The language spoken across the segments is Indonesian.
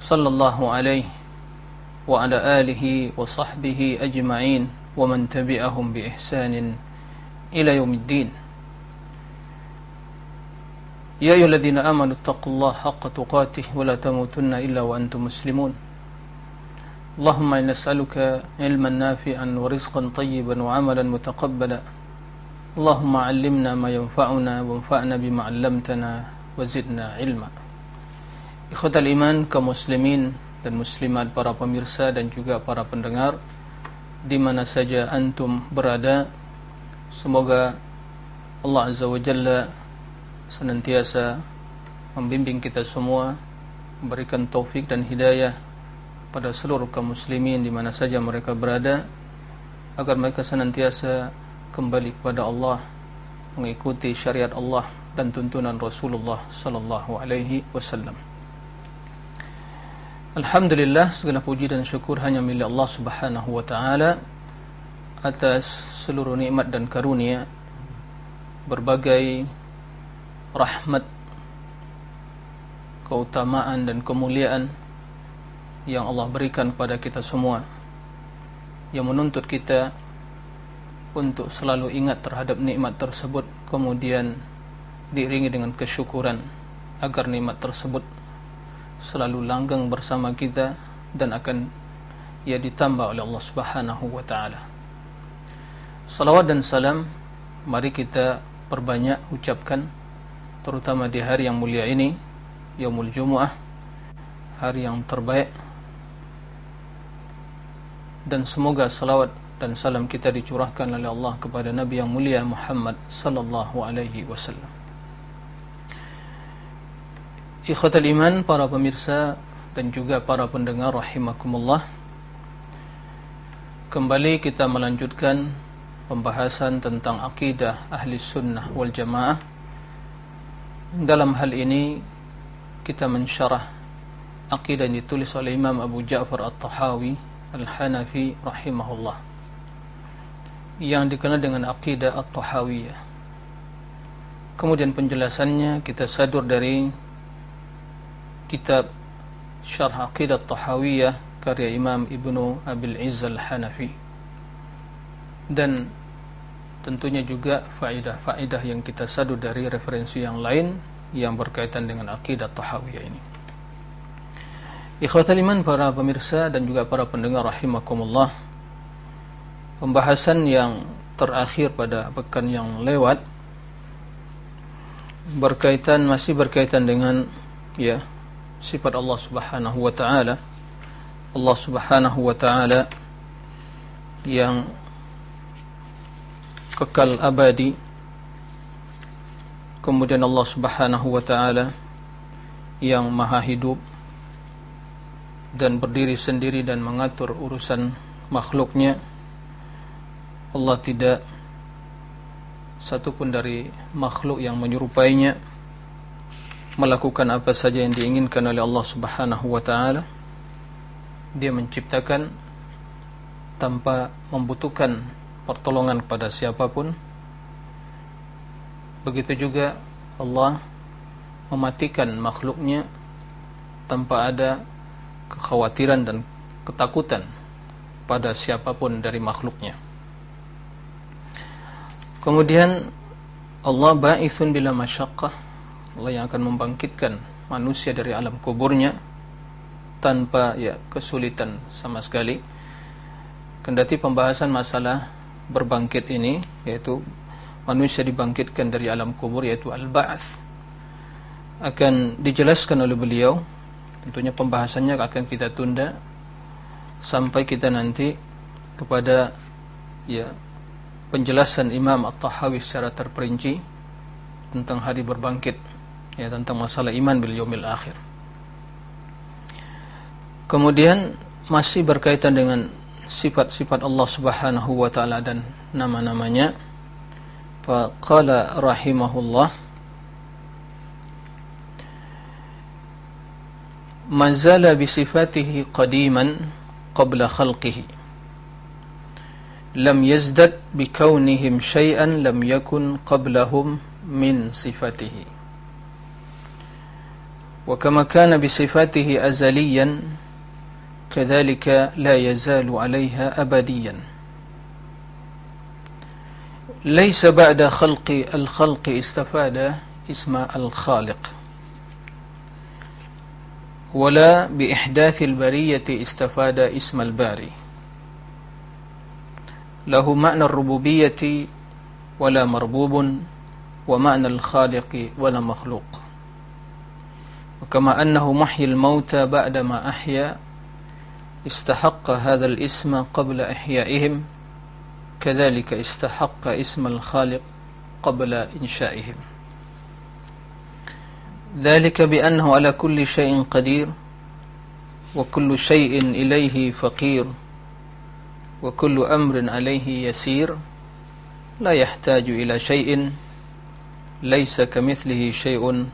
صلى الله عليه وعلى آله وصحبه أجمعين ومن تبعهم بإحسان إلى يوم الدين. يا أيها الذين آمنوا اتقوا الله حق تقاته ولا تموتن إلا وأنتم مسلمون. اللهم نسألك علما نافعا ورزقا طيبا وعملا متقبلا. اللهم علمنا ما ينفعنا وانفعنا بما علمتنا وزدنا علما. Ikhwatal iman kaum muslimin dan muslimat para pemirsa dan juga para pendengar di mana saja antum berada semoga Allah Azza wa Jalla senantiasa membimbing kita semua memberikan taufik dan hidayah pada seluruh kaum muslimin di mana saja mereka berada agar mereka senantiasa kembali kepada Allah mengikuti syariat Allah dan tuntunan Rasulullah sallallahu alaihi wasallam Alhamdulillah segala puji dan syukur hanya milik Allah Subhanahu wa taala atas seluruh nikmat dan karunia berbagai rahmat keutamaan dan kemuliaan yang Allah berikan kepada kita semua. Yang menuntut kita untuk selalu ingat terhadap nikmat tersebut kemudian diiringi dengan kesyukuran agar nikmat tersebut selalu langgang bersama kita dan akan ia ditambah oleh Allah Subhanahu wa taala. Salawat dan salam mari kita perbanyak ucapkan terutama di hari yang mulia ini, Yaumul Jumuah, hari yang terbaik. Dan semoga salawat dan salam kita dicurahkan oleh Allah kepada Nabi yang mulia Muhammad sallallahu alaihi wasallam. Ikhwatal iman, para pemirsa dan juga para pendengar rahimakumullah. Kembali kita melanjutkan pembahasan tentang akidah ahli sunnah wal jamaah. Dalam hal ini kita mensyarah akidah yang ditulis oleh Imam Abu Ja'far At-Tahawi Al-Hanafi rahimahullah. Yang dikenal dengan akidah At-Tahawiyah. Kemudian penjelasannya kita sadur dari kitab Syarh Aqidah Tahawiyah karya Imam Ibnu Abil Izz Al-Hanafi. Dan tentunya juga faedah-faedah yang kita sadu dari referensi yang lain yang berkaitan dengan Aqidah Tahawiyah ini. Ikhwatal iman para pemirsa dan juga para pendengar rahimakumullah Pembahasan yang terakhir pada pekan yang lewat berkaitan masih berkaitan dengan ya sifat Allah Subhanahu wa taala. Allah Subhanahu wa taala yang kekal abadi. Kemudian Allah Subhanahu wa taala yang maha hidup dan berdiri sendiri dan mengatur urusan makhluknya. Allah tidak satupun dari makhluk yang menyerupainya melakukan apa saja yang diinginkan oleh Allah Subhanahu wa taala. Dia menciptakan tanpa membutuhkan pertolongan kepada siapa pun. Begitu juga Allah mematikan makhluknya tanpa ada kekhawatiran dan ketakutan pada siapa pun dari makhluknya. Kemudian Allah ba'ithun bila masyaqqah Allah yang akan membangkitkan manusia dari alam kuburnya tanpa ya kesulitan sama sekali. Kendati pembahasan masalah berbangkit ini yaitu manusia dibangkitkan dari alam kubur yaitu al-ba'ats akan dijelaskan oleh beliau tentunya pembahasannya akan kita tunda sampai kita nanti kepada ya penjelasan Imam At-Tahawi secara terperinci tentang hari berbangkit ya tentang masalah iman bil yaumil akhir. Kemudian masih berkaitan dengan sifat-sifat Allah Subhanahu wa taala dan nama-namanya. Faqala rahimahullah Mazala bisifatihi qadiman qabla khalqihi lam yazdad bikaunihim syai'an lam yakun qablahum min sifatihi وكما كان بصفاته أزليا كذلك لا يزال عليها أبديا. ليس بعد خلق الخلق استفاد اسم الخالق ولا بإحداث البرية استفاد اسم الباري. له معنى الربوبية ولا مربوب ومعنى الخالق ولا مخلوق. وكما أنه محيي الموتى بعدما أحيا استحق هذا الاسم قبل إحيائهم كذلك استحق اسم الخالق قبل إنشائهم. ذلك بأنه على كل شيء قدير وكل شيء إليه فقير وكل أمر عليه يسير لا يحتاج إلى شيء ليس كمثله شيء.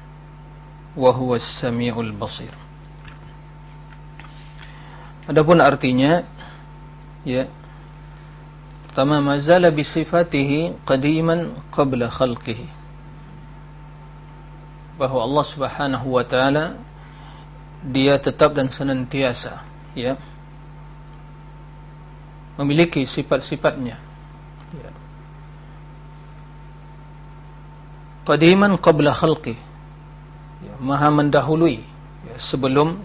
wa huwa samiul basir. Adapun artinya ya pertama mazala bi sifatihi qadiman qabla khalqihi. Bahwa Allah Subhanahu wa taala dia tetap dan senantiasa ya memiliki sifat-sifatnya ya. qadiman qabla khalqihi ya, maha mendahului ya, sebelum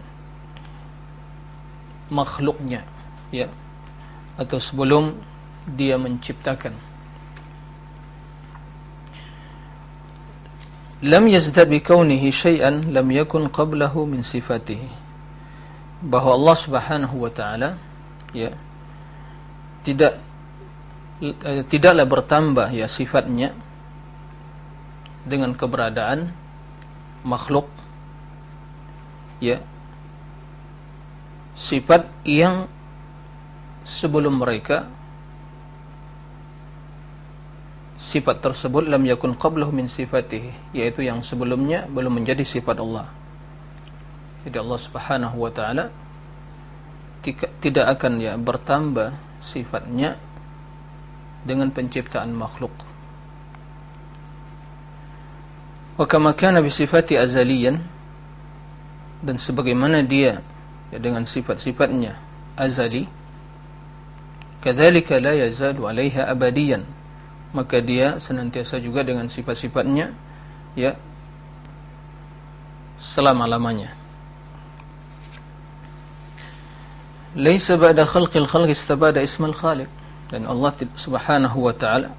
makhluknya ya atau sebelum dia menciptakan. Lam yazdad bi kaunihi syai'an lam yakun qablahu min sifatihi. Bahwa Allah Subhanahu wa taala ya tidak eh, tidaklah bertambah ya sifatnya dengan keberadaan makhluk ya sifat yang sebelum mereka sifat tersebut lam yakun qablahu min sifatihi yaitu yang sebelumnya belum menjadi sifat Allah. Jadi Allah Subhanahu wa taala tidak akan ya bertambah sifatnya dengan penciptaan makhluk wa kama kana bi sifati azaliyan dan sebagaimana dia ya, dengan sifat-sifatnya azali kadzalika la yazalu 'alaiha abadiyan. Maka dia senantiasa juga dengan sifat-sifatnya ya selama-lamanya. Laisa ba'da khalqil khalqi istabada ismal khaliq. Dan Allah subhanahu wa ta'ala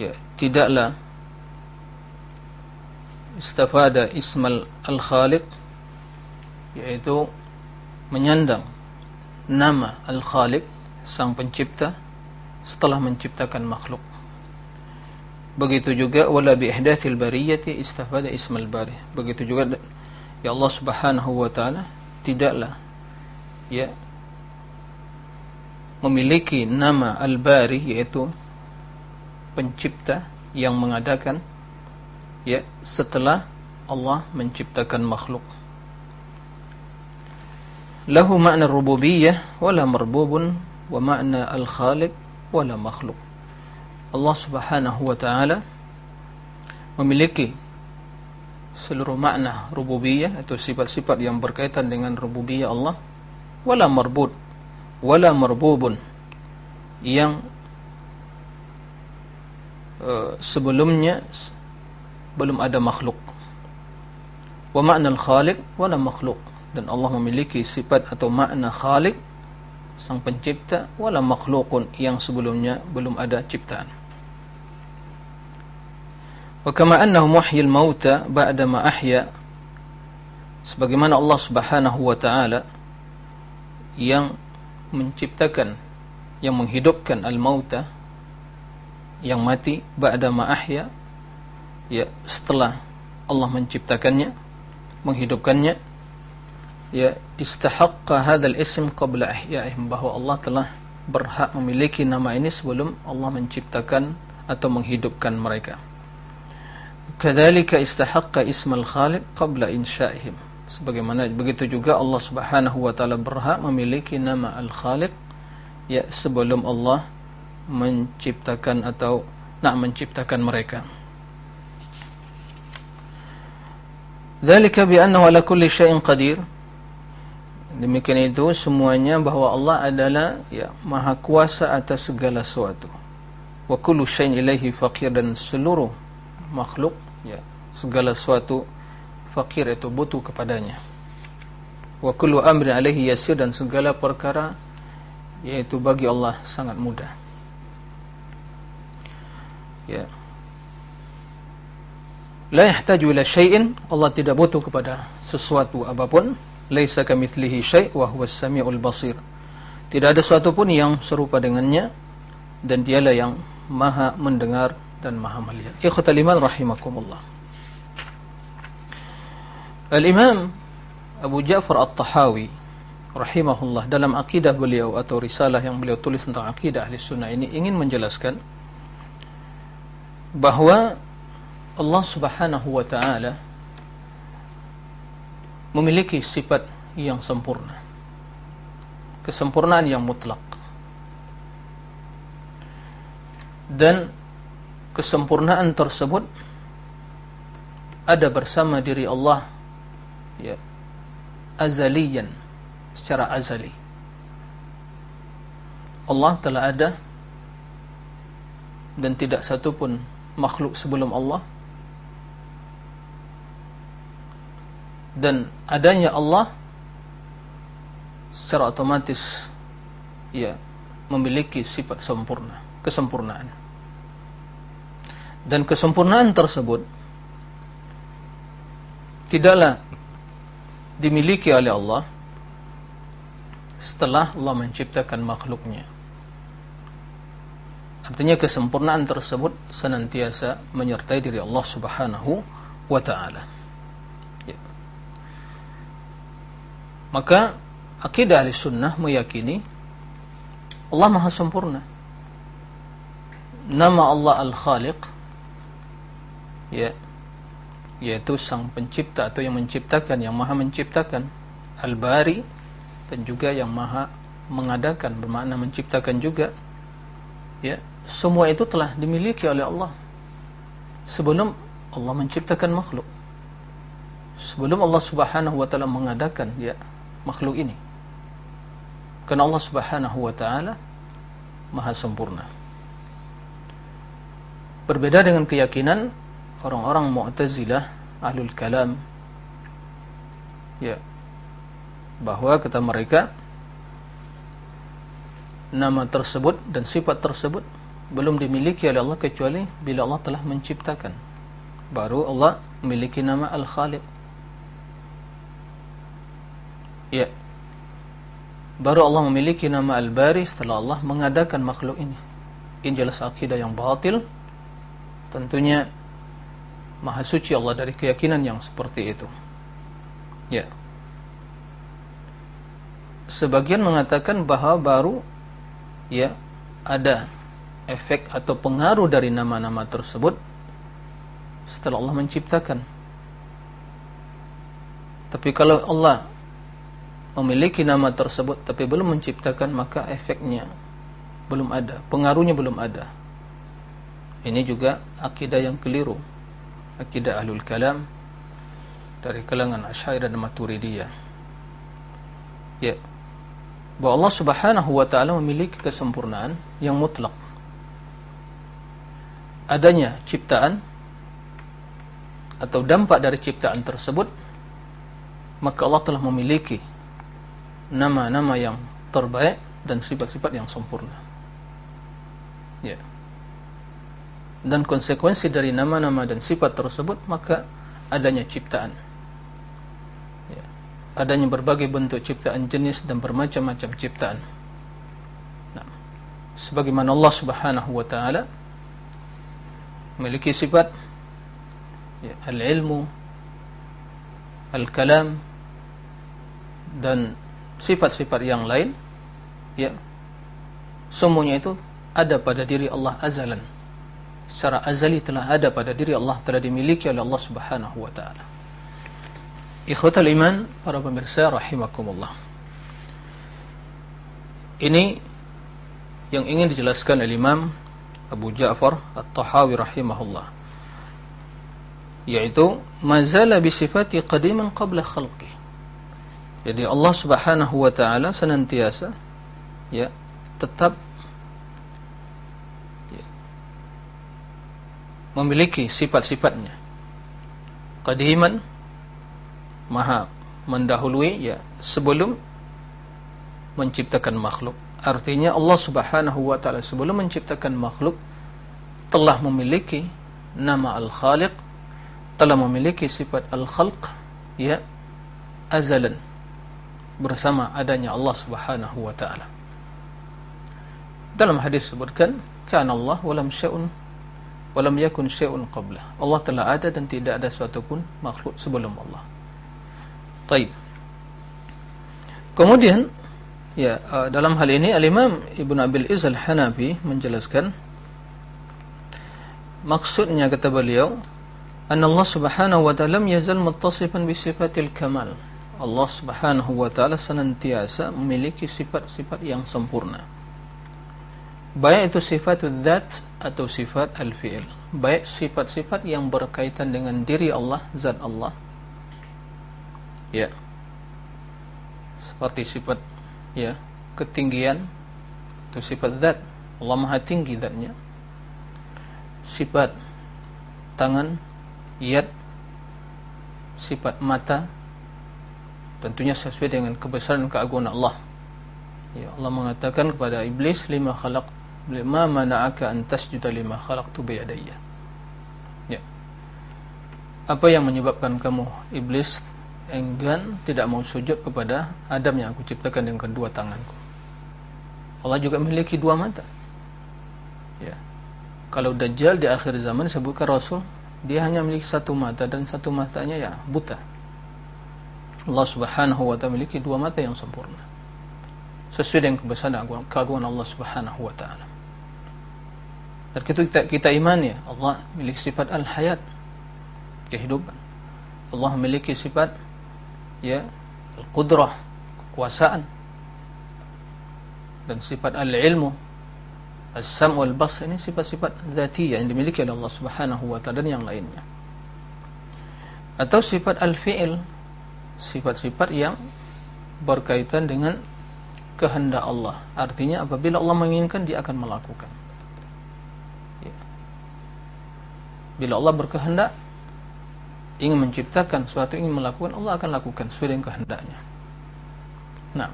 ya tidaklah istafada ismal al-khaliq yaitu menyandang nama al-khaliq sang pencipta setelah menciptakan makhluk. Begitu juga wala bi ihdathil bariyati istafada ismal bari begitu juga ya Allah Subhanahu wa taala tidaklah ya memiliki nama al-bari yaitu pencipta yang mengadakan ya setelah Allah menciptakan makhluk. Lahu makna rububiyah wala marbubun wa makna al-khaliq wala makhluk Allah subhanahu wa ta'ala memiliki seluruh makna rububiyah atau sifat-sifat yang berkaitan dengan rububiyah Allah. Wala marbud wala marbubun. Yang uh, sebelumnya belum ada makhluk. Wa makna al-khaliq wala makhluk. Dan Allah memiliki sifat atau makna khaliq sang pencipta wala makhlukun yang sebelumnya belum ada ciptaan. Wa kama annahu muhyil mauta ba'da ma ahya sebagaimana Allah Subhanahu wa taala yang menciptakan yang menghidupkan al-mauta yang mati ba'da ma ahya ya setelah Allah menciptakannya menghidupkannya ya istahaqqa hadzal ism qabla ihya'ihim bahwa Allah telah berhak memiliki nama ini sebelum Allah menciptakan atau menghidupkan mereka. Kadzalika istahaqqa ismal khaliq qabla insya'ihim. Sebagaimana begitu juga Allah Subhanahu wa taala berhak memiliki nama Al-Khaliq ya sebelum Allah menciptakan atau nak menciptakan mereka. Dzalika bi annahu ala kulli syai'in qadir Demikian itu semuanya bahwa Allah adalah ya maha kuasa atas segala sesuatu. Wa kullu syai'in ilaihi faqir dan seluruh makhluk ya segala sesuatu fakir itu butuh kepadanya. Wa kullu amrin alaihi yasir dan segala perkara yaitu bagi Allah sangat mudah. Ya. La yahtaju ila syai'in, Allah tidak butuh kepada sesuatu apa pun laisa kamitslihi syai' wa huwas samiul basir. Tidak ada sesuatu pun yang serupa dengannya dan dialah yang maha mendengar dan maha melihat. Ikhwatal iman rahimakumullah. Al-Imam Abu Ja'far At-Tahawi rahimahullah dalam akidah beliau atau risalah yang beliau tulis tentang akidah ahli sunnah ini ingin menjelaskan bahwa Allah subhanahu wa ta'ala memiliki sifat yang sempurna. Kesempurnaan yang mutlak. Dan kesempurnaan tersebut ada bersama diri Allah ya azaliyan secara azali. Allah telah ada dan tidak satu pun makhluk sebelum Allah dan adanya Allah secara otomatis ya memiliki sifat sempurna, kesempurnaan. Dan kesempurnaan tersebut tidaklah dimiliki oleh Allah setelah Allah menciptakan makhluknya. Artinya kesempurnaan tersebut senantiasa menyertai diri Allah Subhanahu wa taala. Maka akidah ahli sunnah meyakini Allah maha sempurna. Nama Allah Al-Khaliq ya yaitu sang pencipta atau yang menciptakan, yang maha menciptakan. Al-Bari dan juga yang maha mengadakan bermakna menciptakan juga. Ya, semua itu telah dimiliki oleh Allah sebelum Allah menciptakan makhluk. Sebelum Allah Subhanahu wa taala mengadakan ya makhluk ini. Karena Allah Subhanahu wa taala maha sempurna. Berbeda dengan keyakinan orang-orang Mu'tazilah, Ahlul Kalam ya bahwa kata mereka nama tersebut dan sifat tersebut belum dimiliki oleh Allah kecuali bila Allah telah menciptakan. Baru Allah memiliki nama Al-Khaliq. Ya. Baru Allah memiliki nama Al-Bari setelah Allah mengadakan makhluk ini. Ini jelas akidah yang batil. Tentunya Maha suci Allah dari keyakinan yang seperti itu. Ya. Sebagian mengatakan bahwa baru ya ada efek atau pengaruh dari nama-nama tersebut setelah Allah menciptakan. Tapi kalau Allah memiliki nama tersebut tapi belum menciptakan maka efeknya belum ada, pengaruhnya belum ada. Ini juga akidah yang keliru. Akidah Ahlul Kalam dari kalangan Asy'ariyah dan Maturidiyah. Ya. Bahwa Allah Subhanahu wa taala memiliki kesempurnaan yang mutlak. Adanya ciptaan atau dampak dari ciptaan tersebut maka Allah telah memiliki nama-nama yang terbaik dan sifat-sifat yang sempurna. Ya. Dan konsekuensi dari nama-nama dan sifat tersebut maka adanya ciptaan. Ya. Adanya berbagai bentuk ciptaan jenis dan bermacam-macam ciptaan. Nah, sebagaimana Allah Subhanahu wa taala memiliki sifat ya, al-ilmu, al-kalam, dan sifat-sifat yang lain ya semuanya itu ada pada diri Allah azalan. Secara azali telah ada pada diri Allah telah dimiliki oleh Allah Subhanahu wa taala. Ikhwatal iman para pemirsa rahimakumullah. Ini yang ingin dijelaskan oleh Imam Abu Ja'far At-Tahawi rahimahullah. Yaitu mazala bi sifati qadiman qabla khalqi jadi Allah Subhanahu wa taala senantiasa ya tetap ya, memiliki sifat-sifatnya. Qadiman maha mendahului ya sebelum menciptakan makhluk. Artinya Allah Subhanahu wa taala sebelum menciptakan makhluk telah memiliki nama Al-Khaliq, telah memiliki sifat Al-Khalq ya azalan bersama adanya Allah Subhanahu wa taala. Dalam hadis sebutkan, "Kana Allah walam syai'un walam yakun syai'un qabla." Allah telah ada dan tidak ada suatu pun makhluk sebelum Allah. Baik. Kemudian ya uh, dalam hal ini Al-Imam Ibnu Abil Izz Al-Hanafi menjelaskan maksudnya kata beliau, "Anna Allah Subhanahu wa ta'ala yazal muttasifan bi sifatil kamal." Allah Subhanahu wa taala senantiasa memiliki sifat-sifat yang sempurna. Baik itu sifat dzat atau sifat al-fi'il. Baik sifat-sifat yang berkaitan dengan diri Allah, zat Allah. Ya. Seperti sifat ya, ketinggian itu sifat zat. Allah Maha tinggi zatnya. Sifat tangan, yad, sifat mata, tentunya sesuai dengan kebesaran keagungan Allah. Ya, Allah mengatakan kepada iblis lima khalaq lima mana'aka an tasjuda lima khalaqtu bi yadayya. Ya. Apa yang menyebabkan kamu iblis enggan tidak mau sujud kepada Adam yang aku ciptakan dengan kedua tanganku? Allah juga memiliki dua mata. Ya. Kalau Dajjal di akhir zaman disebutkan Rasul, dia hanya memiliki satu mata dan satu matanya ya buta. Allah Subhanahu wa taala memiliki dua mata yang sempurna. Sesuai dengan kebesaran keagungan Allah Subhanahu wa taala. Dan kita, kita imani Allah memiliki sifat al-hayat kehidupan. Allah memiliki sifat ya al-qudrah kekuasaan dan sifat al-ilmu as-sam wal basar ini sifat-sifat zatiyah yang dimiliki oleh Allah Subhanahu wa taala dan yang lainnya. Atau sifat al-fi'il sifat-sifat yang berkaitan dengan kehendak Allah. Artinya apabila Allah menginginkan dia akan melakukan. Ya. Bila Allah berkehendak ingin menciptakan sesuatu ingin melakukan Allah akan lakukan sesuai dengan kehendaknya. Nah,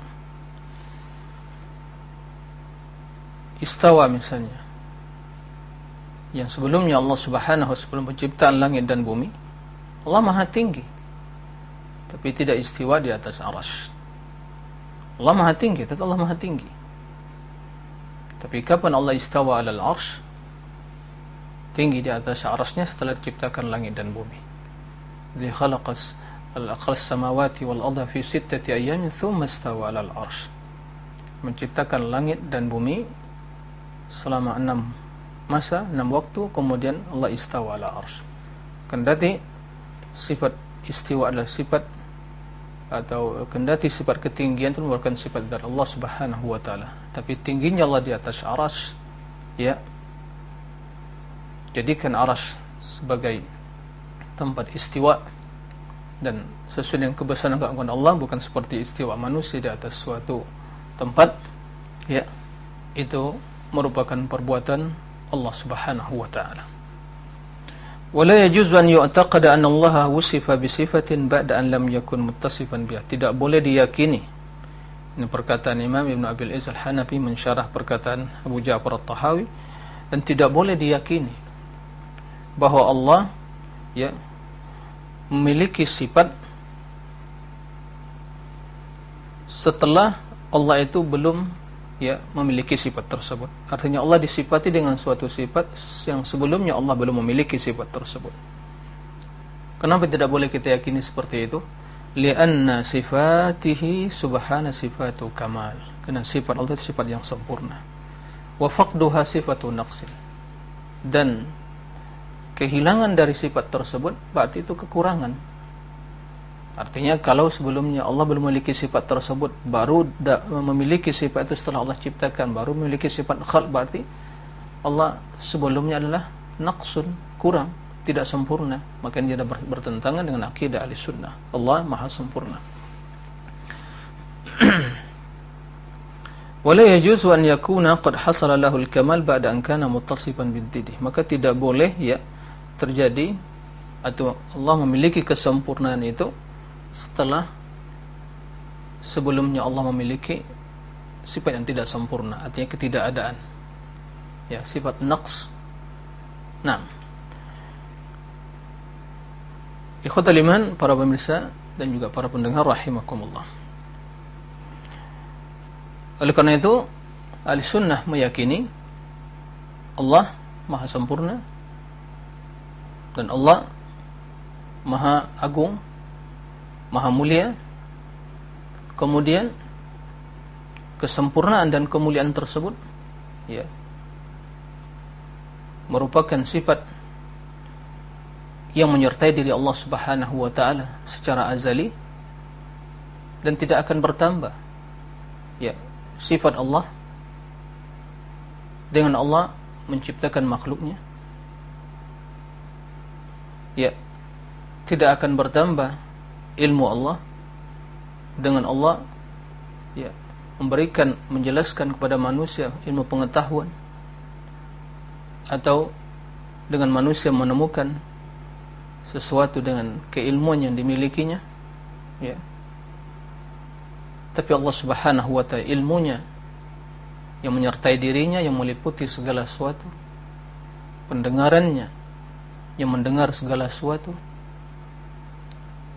istawa misalnya yang sebelumnya Allah Subhanahu sebelum penciptaan langit dan bumi Allah Maha tinggi tapi tidak istiwa di atas aras. Allah maha tinggi, tetap Allah maha tinggi. Tapi kapan Allah istawa alal arsh? Tinggi di atas arasnya setelah diciptakan langit dan bumi. Dia khalaqas al-aqlas samawati wal arda fi sittati ayyamin thumma istawa alal. Menciptakan langit dan bumi selama enam masa, enam waktu, kemudian Allah istawa ala arsh. Kendati sifat istiwa adalah sifat atau kendati sifat ketinggian itu merupakan sifat dari Allah Subhanahu wa taala. Tapi tingginya Allah di atas aras ya jadikan aras sebagai tempat istiwa dan sesuai dengan kebesaran keagungan Allah bukan seperti istiwa manusia di atas suatu tempat ya itu merupakan perbuatan Allah Subhanahu wa taala ولا يجوز أن يعتقد أن الله وصف بصفة بعد أن لم يكن متصفا بها tidak boleh diyakini ini perkataan Imam Ibn Abil Izz Al-Hanafi mensyarah perkataan Abu Ja'far At-Tahawi dan tidak boleh diyakini bahwa Allah ya memiliki sifat setelah Allah itu belum ya memiliki sifat tersebut. Artinya Allah disifati dengan suatu sifat yang sebelumnya Allah belum memiliki sifat tersebut. Kenapa tidak boleh kita yakini seperti itu? lianna sifatihi subhana sifatu kamal karena sifat Allah itu sifat yang sempurna wa faqduha sifatu naqsin dan kehilangan dari sifat tersebut berarti itu kekurangan artinya kalau sebelumnya Allah belum memiliki sifat tersebut baru memiliki sifat itu setelah Allah ciptakan baru memiliki sifat khalq berarti Allah sebelumnya adalah naqsun kurang tidak sempurna. Maka dia bertentangan dengan akidah ahli sunnah Allah maha sempurna. Wala yajuzu an yakuna qad hasala lahul kamal ba'da an kana muttasifan biddidi maka tidak boleh ya terjadi atau Allah memiliki kesempurnaan itu setelah sebelumnya Allah memiliki sifat yang tidak sempurna artinya ketidakadaan. Ya sifat naqs. Nah Ikhwatal iman, para pemirsa dan juga para pendengar rahimakumullah. Oleh karena itu, ahli sunnah meyakini Allah maha sempurna dan Allah maha agung, maha mulia. Kemudian kesempurnaan dan kemuliaan tersebut ya merupakan sifat yang menyertai diri Allah Subhanahu wa taala secara azali dan tidak akan bertambah. Ya, sifat Allah dengan Allah menciptakan makhluknya. Ya, tidak akan bertambah ilmu Allah dengan Allah ya memberikan menjelaskan kepada manusia ilmu pengetahuan atau dengan manusia menemukan sesuatu dengan keilmuan yang dimilikinya ya. Tapi Allah Subhanahu wa taala ilmunya yang menyertai dirinya yang meliputi segala sesuatu pendengarannya yang mendengar segala sesuatu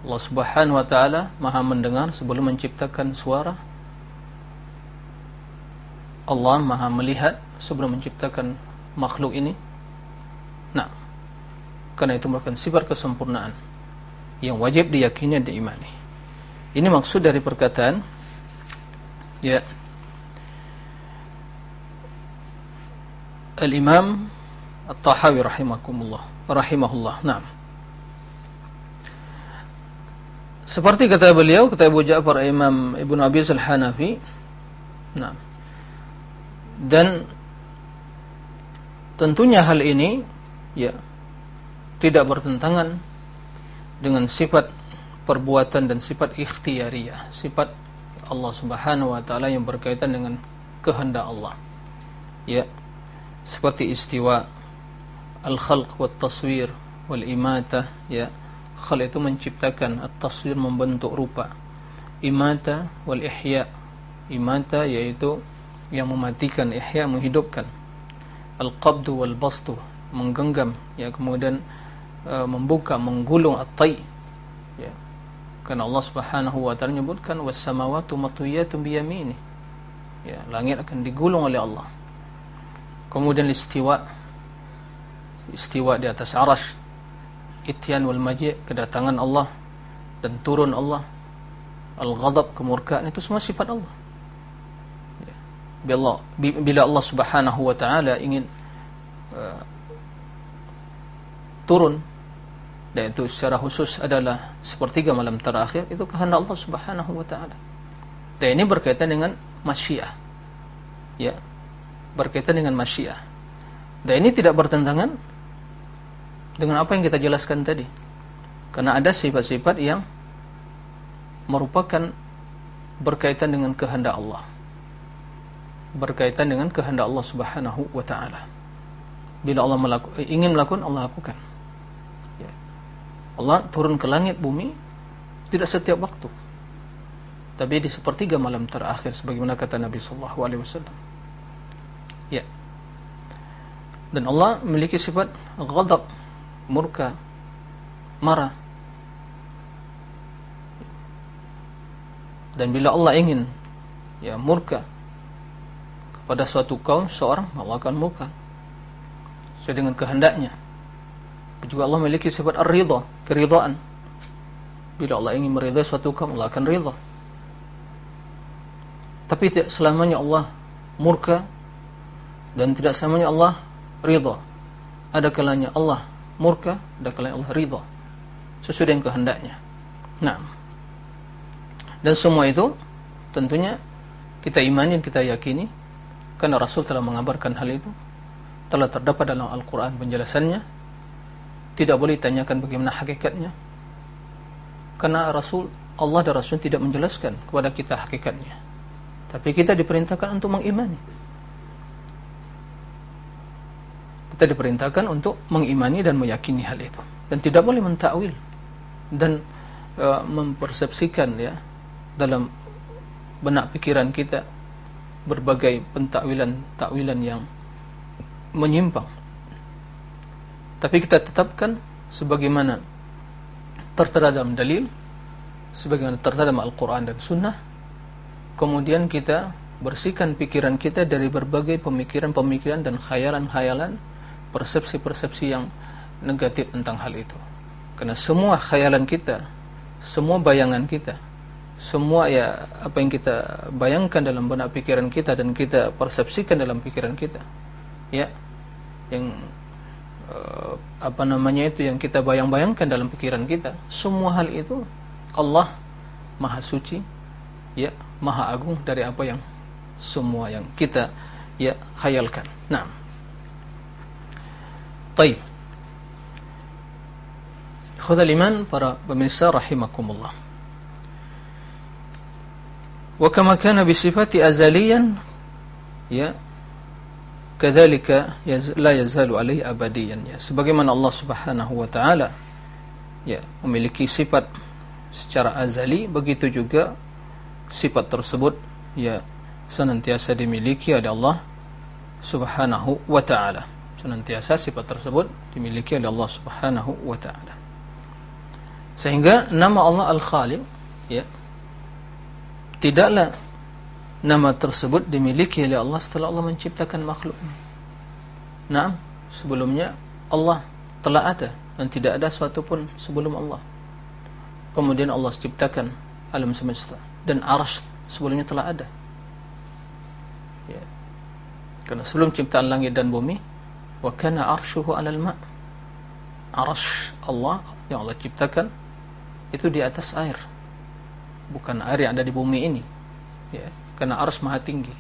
Allah Subhanahu wa taala Maha mendengar sebelum menciptakan suara Allah Maha melihat sebelum menciptakan makhluk ini nah karena itu merupakan sifat kesempurnaan yang wajib diyakini dan diimani. Ini maksud dari perkataan ya Al-Imam At-Tahawi rahimakumullah rahimahullah. Naam. Seperti kata beliau, kata Abu Ja'far Imam Ibnu Abi Al-Hanafi. Nah. Dan tentunya hal ini ya tidak bertentangan dengan sifat perbuatan dan sifat ikhtiyariyah, sifat Allah Subhanahu wa taala yang berkaitan dengan kehendak Allah. Ya. Seperti istiwa al-khalq wat taswir wal imata, ya. Khalq itu menciptakan, at-taswir membentuk rupa. Imata wal ihya. Imata yaitu yang mematikan, ihya menghidupkan. Al-qabdu wal bastu menggenggam, ya kemudian E, membuka menggulung at-tay ya karena Allah Subhanahu wa taala menyebutkan was samawati matwiyatun bi yamini ya langit akan digulung oleh Allah kemudian istiwa istiwa di atas arash ityan wal kedatangan Allah dan turun Allah al-ghadab kemurkaan itu semua sifat Allah ya. bila bila Allah Subhanahu wa taala ingin uh, turun dan itu secara khusus adalah sepertiga malam terakhir itu kehendak Allah Subhanahu wa taala. Dan ini berkaitan dengan masyiah. Ya. Berkaitan dengan masyiah. Dan ini tidak bertentangan dengan apa yang kita jelaskan tadi. Karena ada sifat-sifat yang merupakan berkaitan dengan kehendak Allah. Berkaitan dengan kehendak Allah Subhanahu wa taala. Bila Allah melaku, ingin melakukan, Allah lakukan. Allah turun ke langit bumi tidak setiap waktu. Tapi di sepertiga malam terakhir sebagaimana kata Nabi sallallahu alaihi wasallam. Ya. Dan Allah memiliki sifat ghadab, murka, marah. Dan bila Allah ingin ya murka kepada suatu kaum seorang Allah akan murka sesuai dengan kehendaknya juga Allah memiliki sifat ar-ridha, keridhaan. Bila Allah ingin meridai suatu kaum, Allah akan ridha. Tapi tidak selamanya Allah murka dan tidak selamanya Allah ridha. Ada kalanya Allah murka, ada kalanya Allah ridha. Sesuai dengan kehendaknya. Nah. Dan semua itu tentunya kita imani dan kita yakini karena Rasul telah mengabarkan hal itu telah terdapat dalam Al-Quran penjelasannya tidak boleh ditanyakan bagaimana hakikatnya karena Rasul Allah dan Rasul tidak menjelaskan kepada kita hakikatnya tapi kita diperintahkan untuk mengimani kita diperintahkan untuk mengimani dan meyakini hal itu dan tidak boleh mentakwil dan e, mempersepsikan ya dalam benak pikiran kita berbagai pentakwilan-takwilan yang menyimpang. Tapi kita tetapkan sebagaimana tertera dalam dalil, sebagaimana tertera dalam Al-Quran dan Sunnah. Kemudian kita bersihkan pikiran kita dari berbagai pemikiran-pemikiran dan khayalan-khayalan, persepsi-persepsi yang negatif tentang hal itu. Karena semua khayalan kita, semua bayangan kita, semua ya apa yang kita bayangkan dalam benak pikiran kita dan kita persepsikan dalam pikiran kita ya yang uh, apa namanya itu yang kita bayang-bayangkan dalam pikiran kita semua hal itu Allah maha suci ya maha agung dari apa yang semua yang kita ya khayalkan nah Taib Khudal iman para pemirsa rahimakumullah. wa kama kana bi sifati azaliyan ya kadzalika la yazalu alaihi abadiyan ya. Sebagaimana Allah Subhanahu wa taala ya memiliki sifat secara azali begitu juga sifat tersebut ya senantiasa dimiliki oleh Allah Subhanahu wa taala senantiasa sifat tersebut dimiliki oleh Allah Subhanahu wa taala sehingga nama Allah Al-Khaliq ya tidaklah nama tersebut dimiliki oleh Allah setelah Allah menciptakan makhluk. Nah, sebelumnya Allah telah ada dan tidak ada suatu pun sebelum Allah. Kemudian Allah ciptakan alam semesta dan arash sebelumnya telah ada. Ya. Karena sebelum ciptaan langit dan bumi, wa kana arshuhu 'alal ma'. Arash Allah yang Allah ciptakan itu di atas air bukan air yang ada di bumi ini. Ya karena aras maha tinggi.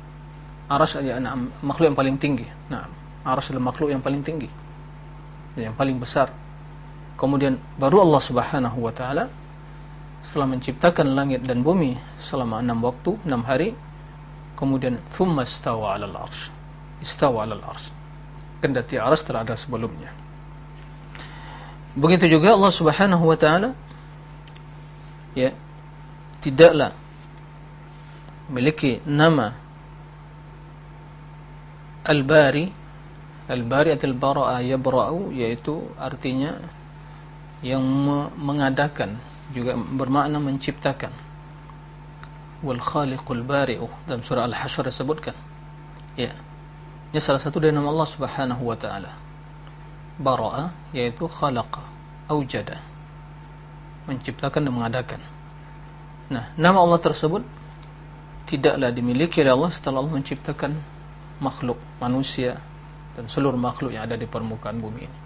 Aras ya, nah, makhluk yang paling tinggi. Nah aras adalah makhluk yang paling tinggi yang paling besar. Kemudian baru Allah subhanahu wa ta'ala setelah menciptakan langit dan bumi selama enam waktu, enam hari kemudian thumma istawa alal arsh. Istawa alal arsh kendati aras telah sebelumnya. Begitu juga Allah subhanahu wa ta'ala ya tidaklah memiliki nama Al-Bari Al-Bari atau Al-Bara'a Yabra'u yaitu artinya yang mengadakan juga bermakna menciptakan. Wal khaliqul bari'u dalam surah Al-Hasyr disebutkan. Ya ini salah satu dari nama Allah Subhanahu wa taala. Bara'a yaitu khalaqa aujada menciptakan dan mengadakan. Nah, nama Allah tersebut tidaklah dimiliki oleh Allah setelah Allah menciptakan makhluk manusia dan seluruh makhluk yang ada di permukaan bumi ini.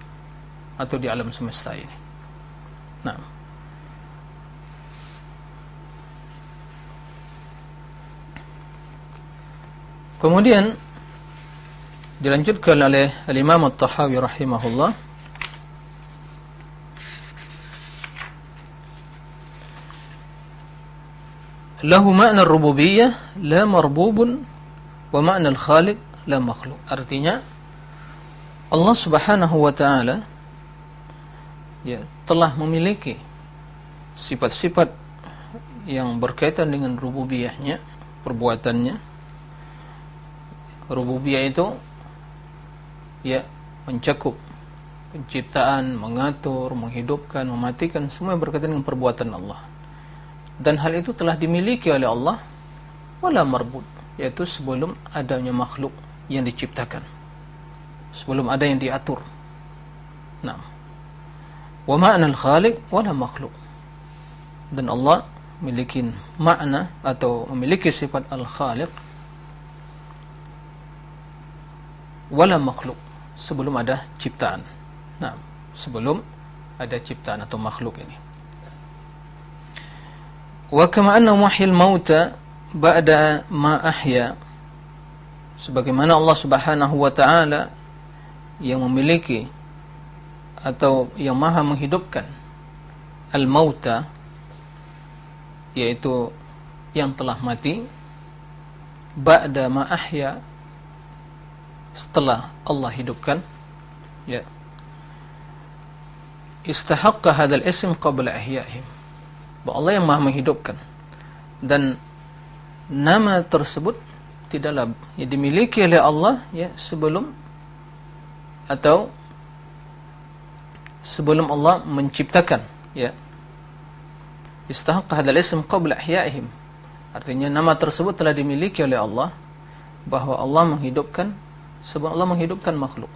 Atau di alam semesta ini. Nah, kemudian dilanjutkan oleh Al-Imam At-Tahawi rahimahullah lahu makna rububiyah la marbubun wa makna al-khaliq la makhluk. Artinya Allah Subhanahu wa taala ya telah memiliki sifat-sifat yang berkaitan dengan rububiyahnya, perbuatannya. Rububiyah itu ya mencakup penciptaan, mengatur, menghidupkan, mematikan semua berkaitan dengan perbuatan Allah. Dan hal itu telah dimiliki oleh Allah wala marbut yaitu sebelum adanya makhluk yang diciptakan. Sebelum ada yang diatur. Nah wa ma'na al-khaliq wala makhluk dan Allah memiliki makna atau memiliki sifat al-khaliq wala makhluk sebelum ada ciptaan. Nah, sebelum ada ciptaan atau makhluk ini. Wa kama anna muhyil mauta ba'da ma ahya sebagaimana Allah Subhanahu wa taala yang memiliki atau yang maha menghidupkan al-mauta yaitu yang telah mati ba'da ma ahya setelah Allah hidupkan ya. Istahaqqa hadzal ism qabla ihya'ihim bahwa Allah yang maha menghidupkan. Dan nama tersebut tidaklah ya, dimiliki oleh Allah ya sebelum atau sebelum Allah menciptakan ya. Istahaqqa hadzal ism qabla ihyaihim. Artinya nama tersebut telah dimiliki oleh Allah bahwa Allah menghidupkan sebab Allah menghidupkan makhluk.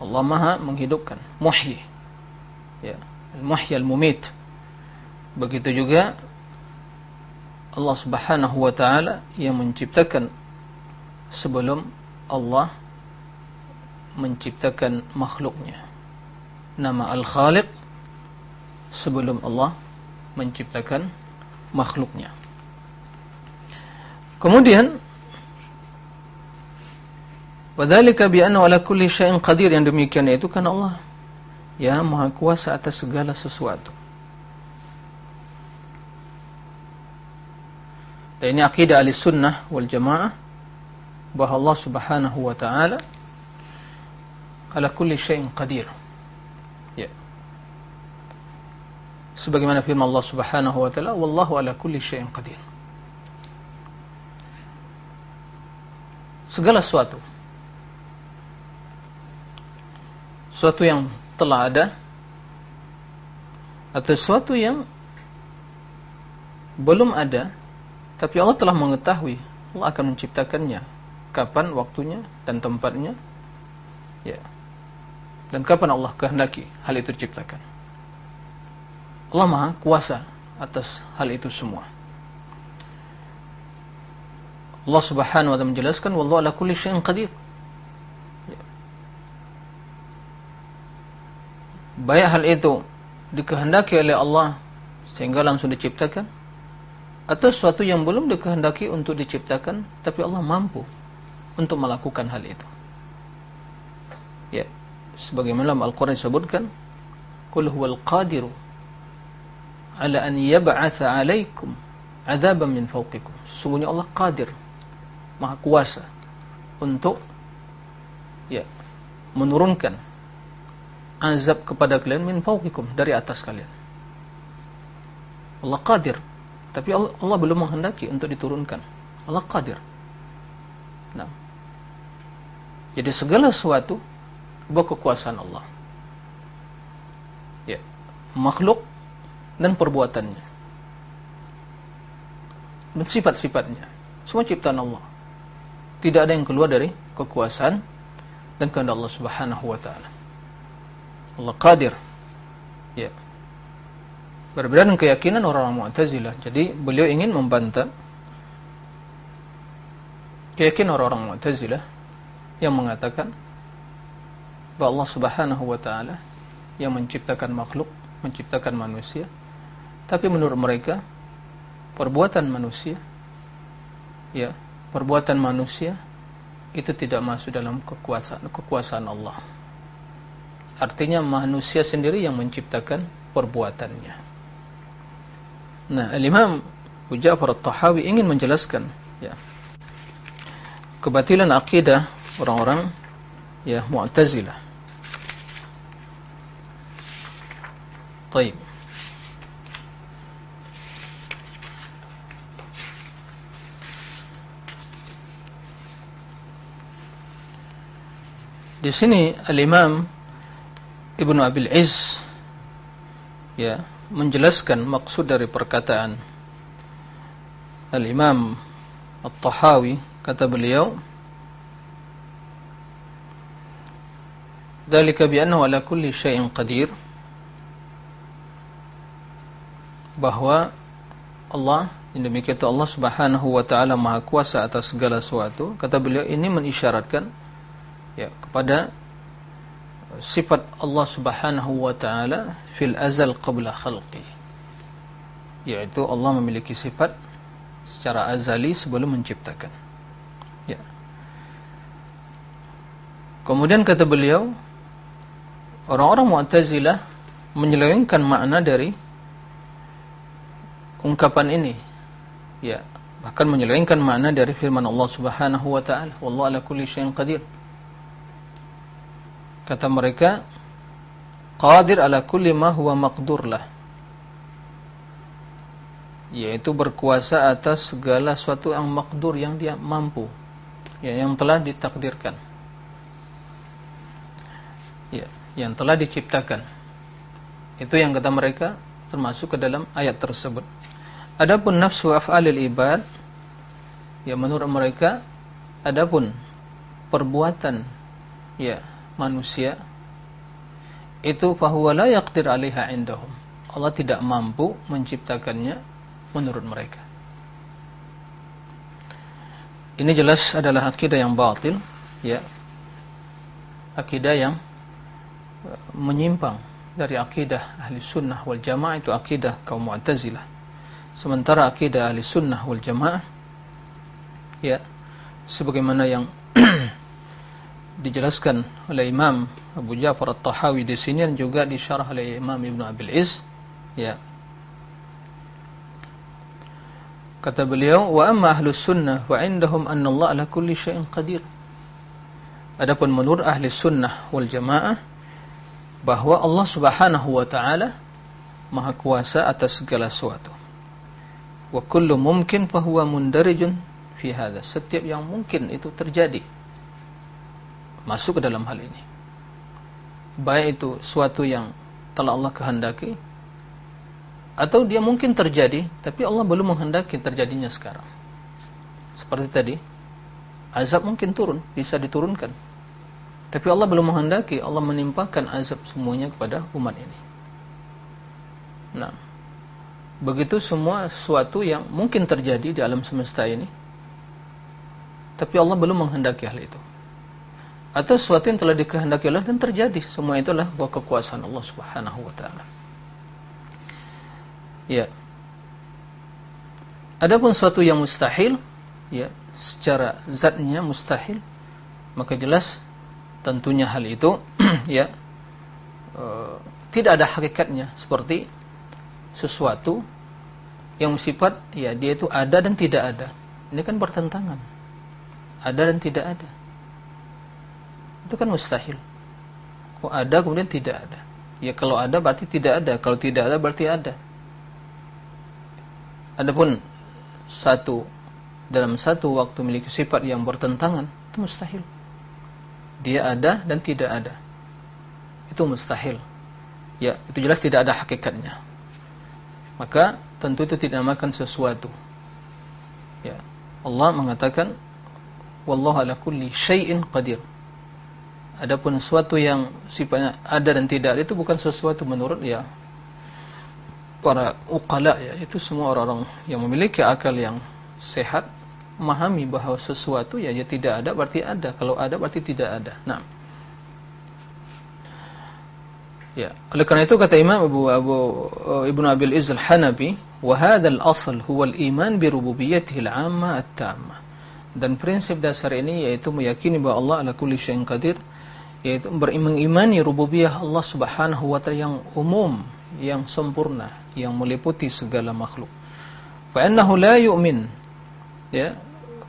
Allah Maha menghidupkan, muhyi. Ya, al-muhyi al-mumit. Begitu juga Allah Subhanahu wa taala yang menciptakan sebelum Allah menciptakan makhluknya. Nama Al-Khaliq sebelum Allah menciptakan makhluknya. Kemudian Wadhalika bi'anna ala kulli syai'in qadir yang demikian itu kan Allah ya maha kuasa atas segala sesuatu. Dan ini akidah ahli sunnah wal jamaah bahwa Allah subhanahu wa ta'ala ala kulli syai'in qadir. sebagaimana firman Allah Subhanahu wa taala wallahu ala kulli syai'in qadir segala sesuatu sesuatu yang telah ada atau sesuatu yang belum ada tapi Allah telah mengetahui. Allah akan menciptakannya. Kapan waktunya dan tempatnya. Ya. Dan kapan Allah kehendaki hal itu diciptakan. Allah Maha kuasa atas hal itu semua. Allah Subhanahu wa taala menjelaskan wallahu ala kulli syai'in qadir. Baik hal itu dikehendaki oleh Allah sehingga langsung diciptakan atau sesuatu yang belum dikehendaki untuk diciptakan tapi Allah mampu untuk melakukan hal itu. Ya, sebagaimana Al-Qur'an disebutkan, "Qul huwal qadiru ala an yab'atha 'alaikum 'adzaban min fawqikum. Sesungguhnya Allah qadir, Maha kuasa untuk ya menurunkan azab kepada kalian min fawqikum dari atas kalian. Allah qadir, tapi Allah, belum menghendaki untuk diturunkan. Allah qadir. Nah. Jadi segala sesuatu bawah kekuasaan Allah. Ya. Makhluk dan perbuatannya dan sifat-sifatnya semua ciptaan Allah tidak ada yang keluar dari kekuasaan dan kehendak Allah Subhanahu wa taala Allah qadir. Ya. Berbeda dengan keyakinan orang-orang Mu'tazilah. Jadi beliau ingin membantah keyakinan orang-orang Mu'tazilah yang mengatakan bahwa Allah Subhanahu wa taala yang menciptakan makhluk menciptakan manusia. Tapi menurut mereka perbuatan manusia ya, perbuatan manusia itu tidak masuk dalam kekuasaan kekuasaan Allah. Artinya manusia sendiri yang menciptakan perbuatannya. Nah, Al-Imam Abu Ja'far At-Tahawi ingin menjelaskan ya kebatilan akidah orang-orang ya Mu'tazilah. Baik. Di sini Al-Imam Ibnu Abil Iz ya menjelaskan maksud dari perkataan Al-Imam At-Tahawi kata beliau Dalika bi annahu ala kulli syai'in qadir bahwa Allah yang demikian Allah Subhanahu wa taala Maha Kuasa atas segala sesuatu. Kata beliau ini mengisyaratkan ya kepada sifat Allah Subhanahu wa taala fil azal qabla khalqi. Yaitu Allah memiliki sifat secara azali sebelum menciptakan. Ya. Kemudian kata beliau orang-orang Mu'tazilah menyelewengkan makna dari ungkapan ini. Ya, bahkan menyelewengkan makna dari firman Allah Subhanahu wa taala, "Wallahu ala kulli syai'in qadir." Kata mereka, qadir ala kulli ma huwa maqdur lah. Yaitu berkuasa atas segala sesuatu yang makdur yang dia mampu. Ya, yang telah ditakdirkan. Ya, yang telah diciptakan. Itu yang kata mereka termasuk ke dalam ayat tersebut. Adapun nafsu af'alil ibad ya menurut mereka adapun perbuatan ya manusia itu fahuwa la yaqdir 'alaiha indahum. Allah tidak mampu menciptakannya menurut mereka. Ini jelas adalah akidah yang batil, ya. Akidah yang uh, menyimpang dari akidah ahli sunnah wal jamaah itu akidah kaum mu'tazilah. Sementara akidah ahli sunnah wal jamaah ya sebagaimana yang dijelaskan oleh Imam Abu Ja'far At-Tahawi di sini dan juga disyarah oleh Imam Ibn Abil Iz ya. Kata beliau wa amma ahli sunnah wa indahum anna Allah ala kulli syai'in qadir. Adapun menurut ahli sunnah wal jamaah bahwa Allah Subhanahu wa taala maha kuasa atas segala sesuatu. Wa kullu mungkin fahuwa mundarijun fi hadha. Setiap yang mungkin itu terjadi masuk ke dalam hal ini baik itu suatu yang telah Allah kehendaki atau dia mungkin terjadi tapi Allah belum menghendaki terjadinya sekarang seperti tadi azab mungkin turun bisa diturunkan tapi Allah belum menghendaki Allah menimpakan azab semuanya kepada umat ini nah Begitu semua sesuatu yang mungkin terjadi di alam semesta ini. Tapi Allah belum menghendaki hal itu. Atau sesuatu yang telah dikehendaki Allah dan terjadi. Semua itulah buah kekuasaan Allah Subhanahu wa taala. Ya. Adapun sesuatu yang mustahil, ya, secara zatnya mustahil, maka jelas tentunya hal itu ya uh, tidak ada hakikatnya seperti sesuatu yang sifat ya dia itu ada dan tidak ada. Ini kan bertentangan. Ada dan tidak ada. Itu kan mustahil. Kok ada kemudian tidak ada. Ya kalau ada berarti tidak ada, kalau tidak ada berarti ada. Adapun satu dalam satu waktu memiliki sifat yang bertentangan, itu mustahil. Dia ada dan tidak ada. Itu mustahil. Ya, itu jelas tidak ada hakikatnya maka tentu itu tidak makan sesuatu. Ya. Allah mengatakan wallahu ala kulli syai'in qadir. Adapun sesuatu yang sifatnya ada dan tidak itu bukan sesuatu menurut ya para uqala ya itu semua orang-orang yang memiliki akal yang sehat memahami bahwa sesuatu ya, ya tidak ada berarti ada kalau ada berarti tidak ada. Nah, Ya, oleh karena itu kata Imam Abu Abu uh, Ibnu Abil Izz Al-Hanafi, "Wa hadzal asl huwa al-iman bi rububiyyatihi al-'amma at-tamma." Dan prinsip dasar ini yaitu meyakini bahwa Allah ala kulli syai'in qadir, yaitu berimani rububiyah Allah Subhanahu wa taala yang umum, yang sempurna, yang meliputi segala makhluk. Fa innahu la yu'min ya,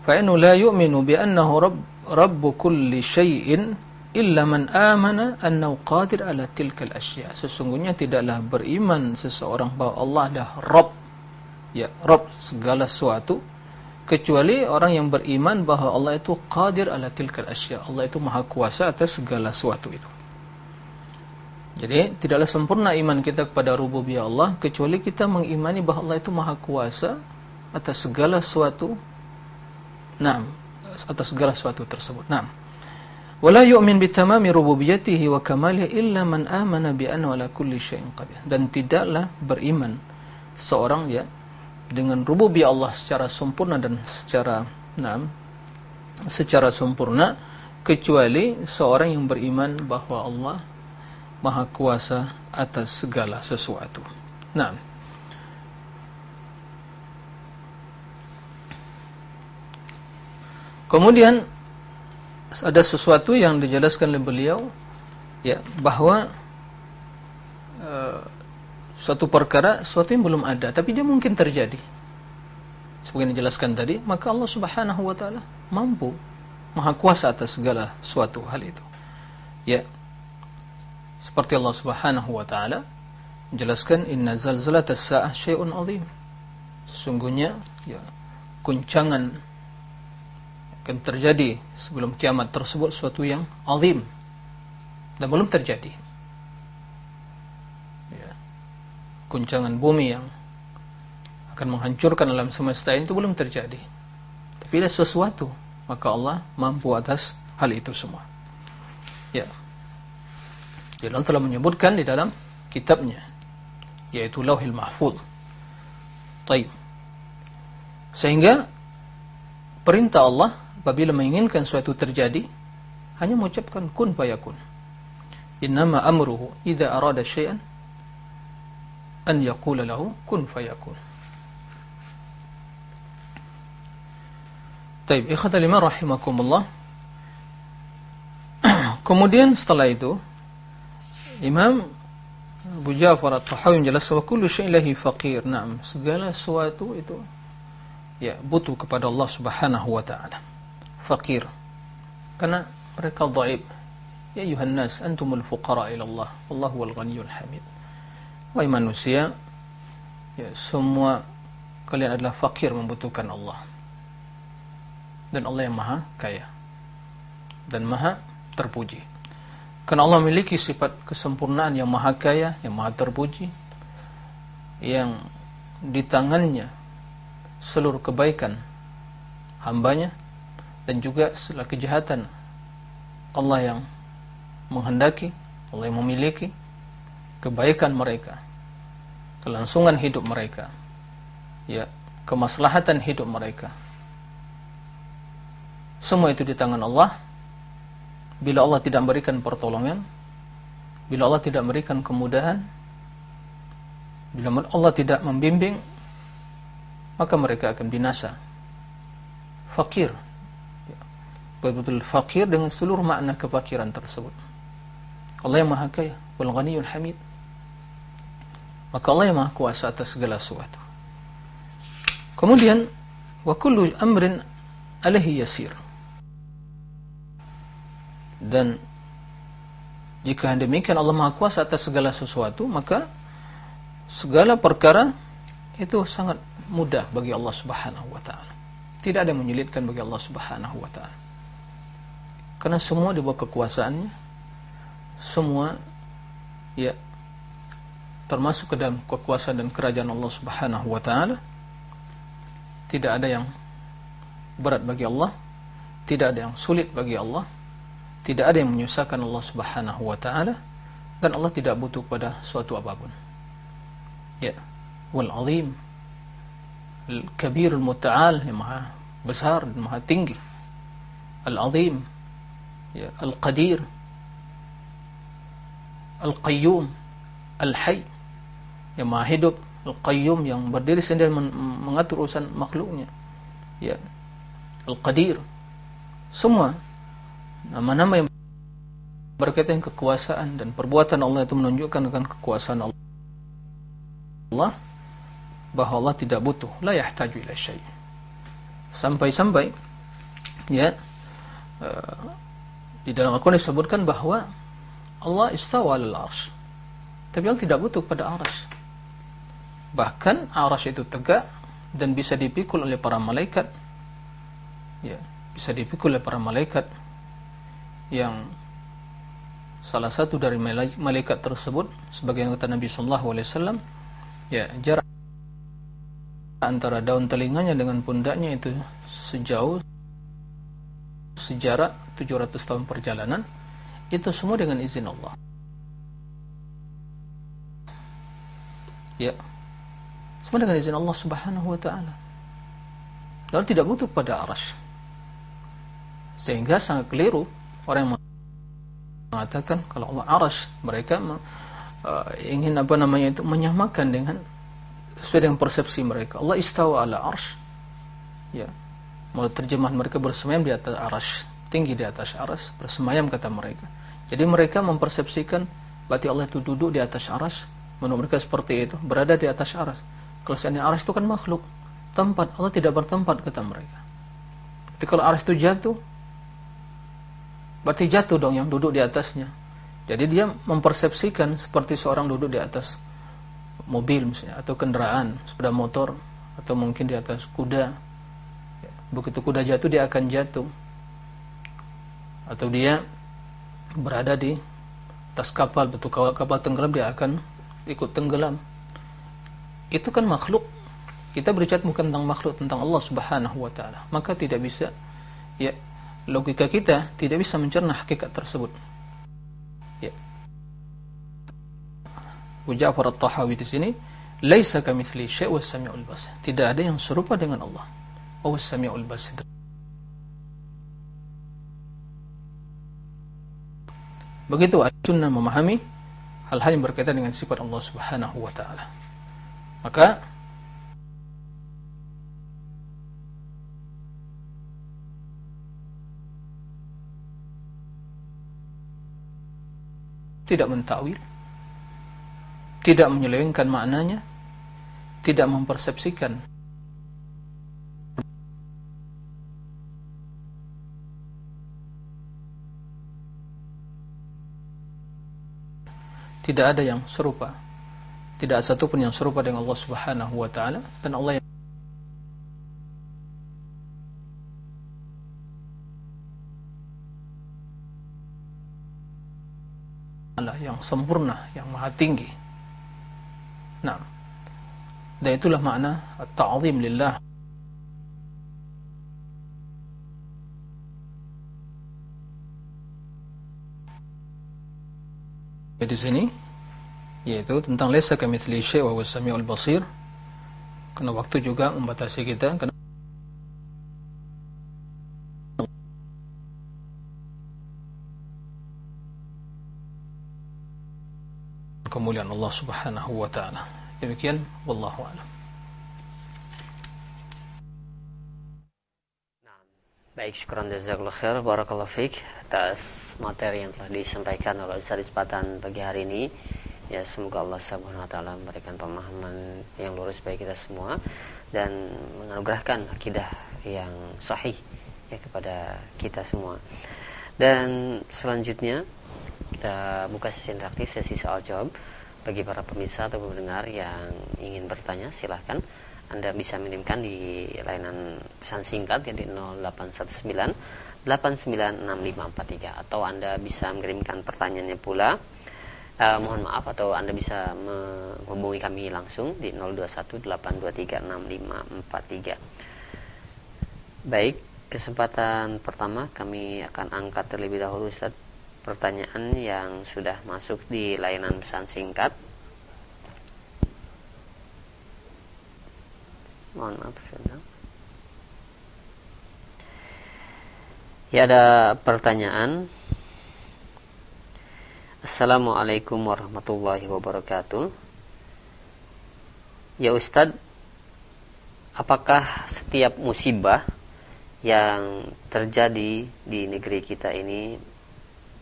fa innahu la yu'minu bi annahu rabb rabb kulli syai'in illa man amana annahu qadir ala tilkal asya. Sesungguhnya tidaklah beriman seseorang bahwa Allah adalah Rabb. Ya, Rabb segala sesuatu kecuali orang yang beriman bahwa Allah itu qadir ala tilkal asya. Allah itu maha kuasa atas segala sesuatu itu. Jadi tidaklah sempurna iman kita kepada rububiyah Allah kecuali kita mengimani bahwa Allah itu maha kuasa atas segala sesuatu. Nah, atas segala sesuatu tersebut. Nah, wala yu'min bitamami rububiyyatihi wa kamalihi illa man amana bi anna ala kulli syai'in qadir dan tidaklah beriman seorang ya dengan rububiyah Allah secara sempurna dan secara nah, secara sempurna kecuali seorang yang beriman bahwa Allah Maha Kuasa atas segala sesuatu. Nah, kemudian ada sesuatu yang dijelaskan oleh beliau ya bahwa uh, suatu perkara suatu yang belum ada tapi dia mungkin terjadi. Sebagai dijelaskan tadi maka Allah Subhanahu wa taala mampu maha kuasa atas segala suatu hal itu. Ya seperti Allah Subhanahu wa taala menjelaskan inna zalzalatas saah syai'un 'azim. Sesungguhnya ya guncangan akan terjadi sebelum kiamat tersebut suatu yang azim dan belum terjadi guncangan bumi yang akan menghancurkan alam semesta itu belum terjadi. Tapi ada sesuatu, maka Allah mampu atas hal itu semua. Ya. Jadi Allah telah menyebutkan di dalam kitabnya, yaitu Lauhil Mahfuz. Taib. Sehingga perintah Allah apabila menginginkan suatu terjadi hanya mengucapkan kun fayakun. Innama amruhu idza arada syai'an an yaqula lahu kun fayakun. Taib, ikhwatal iman rahimakumullah. Kemudian setelah itu Imam Abu Ja'far At-Tahawi menjelaskan wa kullu syai'in lahi faqir. Naam, segala sesuatu itu ya butuh kepada Allah Subhanahu wa taala. Faqir. Karena mereka dhaif. Ya ayuhan nas, antumul fuqara ila Allah, wallahu wal ghaniyyul hamid. Wahai manusia, ya, semua kalian adalah fakir membutuhkan Allah. Dan Allah yang maha kaya. Dan maha terpuji. Karena Allah memiliki sifat kesempurnaan yang maha kaya, yang maha terpuji. Yang di tangannya seluruh kebaikan hambanya. Dan juga setelah kejahatan Allah yang menghendaki, Allah yang memiliki kebaikan mereka, kelangsungan hidup mereka, ya, kemaslahatan hidup mereka. Semua itu di tangan Allah. Bila Allah tidak memberikan pertolongan, bila Allah tidak memberikan kemudahan, bila Allah tidak membimbing, maka mereka akan binasa. Fakir. Betul-betul fakir dengan seluruh makna kefakiran tersebut. Allah yang maha kaya, wal ghaniyul hamid. Maka Allah yang maha kuasa atas segala sesuatu. Kemudian wa kullu amrin alaihi yasir. Dan jika demikian Allah maha kuasa atas segala sesuatu, maka segala perkara itu sangat mudah bagi Allah Subhanahu wa taala. Tidak ada yang menyulitkan bagi Allah Subhanahu wa taala. Karena semua di bawah kekuasaannya, semua ya termasuk ke dalam kekuasaan dan kerajaan Allah Subhanahu wa taala. Tidak ada yang berat bagi Allah, tidak ada yang sulit bagi Allah, tidak ada yang menyusahkan Allah Subhanahu wa taala dan Allah tidak butuh pada suatu apa pun. Ya, wal azim al kabir al muta'al yang maha besar dan maha tinggi. Al azim ya, al qadir al qayyum al hayy yang maha hidup, Al-Qayyum yang berdiri sendiri mengatur urusan makhluknya. Ya. Al-Qadir. Semua nama-nama yang berkaitan kekuasaan dan perbuatan Allah itu menunjukkan dengan kekuasaan Allah bahwa Allah tidak butuh, la yahtaju ila syai'. Sampai-sampai ya uh, di dalam Al-Qur'an disebutkan bahwa Allah istawa al-arsy. Tapi Allah tidak butuh pada arsy. Bahkan aras itu tegak dan bisa dipikul oleh para malaikat. Ya, bisa dipikul oleh para malaikat yang salah satu dari malaikat tersebut sebagai kata Nabi sallallahu alaihi wasallam ya jarak antara daun telinganya dengan pundaknya itu sejauh sejarak 700 tahun perjalanan itu semua dengan izin Allah. Ya, Cuma dengan izin Allah Subhanahu wa taala. Dan tidak butuh pada aras. Sehingga sangat keliru orang yang mengatakan kalau Allah aras mereka uh, ingin apa namanya itu menyamakan dengan sesuai dengan persepsi mereka. Allah istawa ala arsh. Ya. Menurut terjemahan mereka bersemayam di atas arash, tinggi di atas arash, bersemayam kata mereka. Jadi mereka mempersepsikan berarti Allah itu duduk di atas arash, menurut mereka seperti itu, berada di atas arash. Kalau seandainya arash itu kan makhluk, tempat. Allah tidak bertempat kata mereka. Jadi kalau arash itu jatuh, berarti jatuh dong yang duduk di atasnya. Jadi dia mempersepsikan seperti seorang duduk di atas mobil misalnya atau kendaraan, sepeda motor atau mungkin di atas kuda. Begitu kuda jatuh dia akan jatuh. Atau dia berada di atas kapal betul kapal tenggelam dia akan ikut tenggelam itu kan makhluk. Kita berbicara bukan tentang makhluk tentang Allah Subhanahu wa taala. Maka tidak bisa ya logika kita tidak bisa mencerna hakikat tersebut. Ya. Ja'far tahawi di sini laisa kamitsli syai' was samiul basir. Tidak ada yang serupa dengan Allah. Wa samiul basir. Begitu Acunna memahami hal-hal yang berkaitan dengan sifat Allah Subhanahu wa taala. Maka tidak mentakwil, tidak menyelewengkan maknanya, tidak mempersepsikan tidak ada yang serupa. Tidak satu pun yang serupa dengan Allah Subhanahu wa taala dan Allah yang yang sempurna, yang maha tinggi. Nah, dan itulah makna at-ta'zim lillah. sini yaitu tentang lesa kamitsli syai' wa huwas samiul basir. Karena waktu juga membatasi kita karena kemuliaan Allah Subhanahu wa taala. Demikian wallahu a'lam. Baik, syukuran jazakallahu khair barakallahu fiik atas materi yang telah disampaikan oleh Ustaz pagi hari ini. Ya, semoga Allah Subhanahu wa taala memberikan pemahaman yang lurus bagi kita semua dan menganugerahkan akidah yang sahih ya kepada kita semua. Dan selanjutnya kita buka sesi interaktif, sesi soal jawab bagi para pemirsa atau pendengar yang ingin bertanya silahkan anda bisa mengirimkan di layanan pesan singkat ya di 0819 896543 atau Anda bisa mengirimkan pertanyaannya pula. Uh, mohon maaf atau Anda bisa menghubungi kami langsung di 0218236543. Baik, kesempatan pertama kami akan angkat terlebih dahulu Ustaz pertanyaan yang sudah masuk di layanan pesan singkat. Mohon maaf sedang ya ada pertanyaan Assalamualaikum warahmatullahi wabarakatuh Ya Ustadz Apakah setiap musibah yang terjadi di negeri kita ini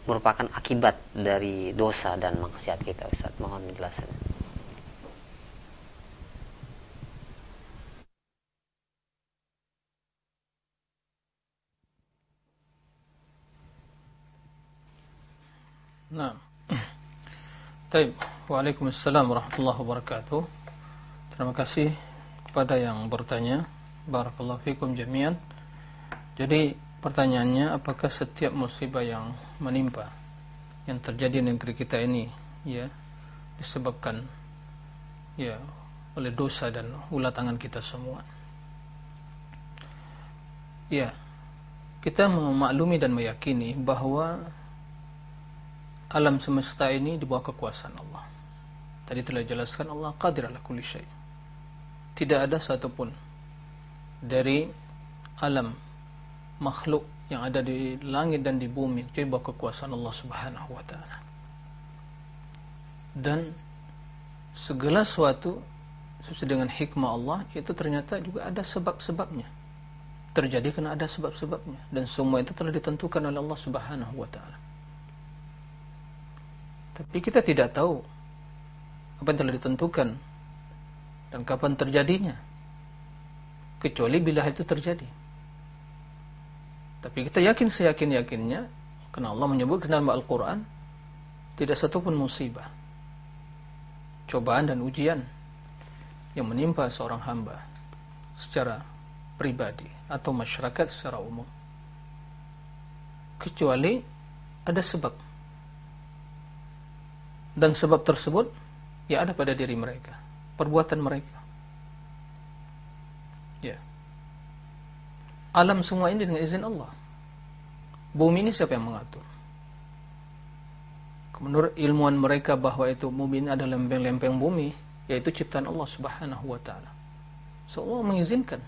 merupakan akibat dari dosa dan maksiat kita Ustaz mohon penjelasannya Nah. Baik. Waalaikumsalam warahmatullahi wabarakatuh. Terima kasih kepada yang bertanya. Barakallahu fikum jami'an. Jadi pertanyaannya apakah setiap musibah yang menimpa yang terjadi di negeri kita ini ya disebabkan ya oleh dosa dan ulah tangan kita semua. Ya, kita memaklumi dan meyakini bahwa alam semesta ini di bawah kekuasaan Allah. Tadi telah jelaskan Allah qadir ala kulli syai. tidak ada satupun dari alam makhluk yang ada di langit dan di bumi kecuali bahwa kekuasaan Allah Subhanahu wa taala. Dan segala sesuatu sesuai dengan hikmah Allah itu ternyata juga ada sebab-sebabnya. Terjadi karena ada sebab-sebabnya dan semua itu telah ditentukan oleh Allah Subhanahu wa taala. Tapi kita tidak tahu apa yang telah ditentukan dan kapan terjadinya. Kecuali bila itu terjadi. Tapi kita yakin seyakin-yakinnya karena Allah menyebut dalam Al-Qur'an tidak satupun musibah, cobaan dan ujian yang menimpa seorang hamba secara pribadi atau masyarakat secara umum kecuali ada sebab dan sebab tersebut ya ada pada diri mereka perbuatan mereka ya alam semua ini dengan izin Allah bumi ini siapa yang mengatur menurut ilmuwan mereka bahwa itu bumi ini adalah lempeng-lempeng bumi yaitu ciptaan Allah Subhanahu wa taala. So Allah mengizinkan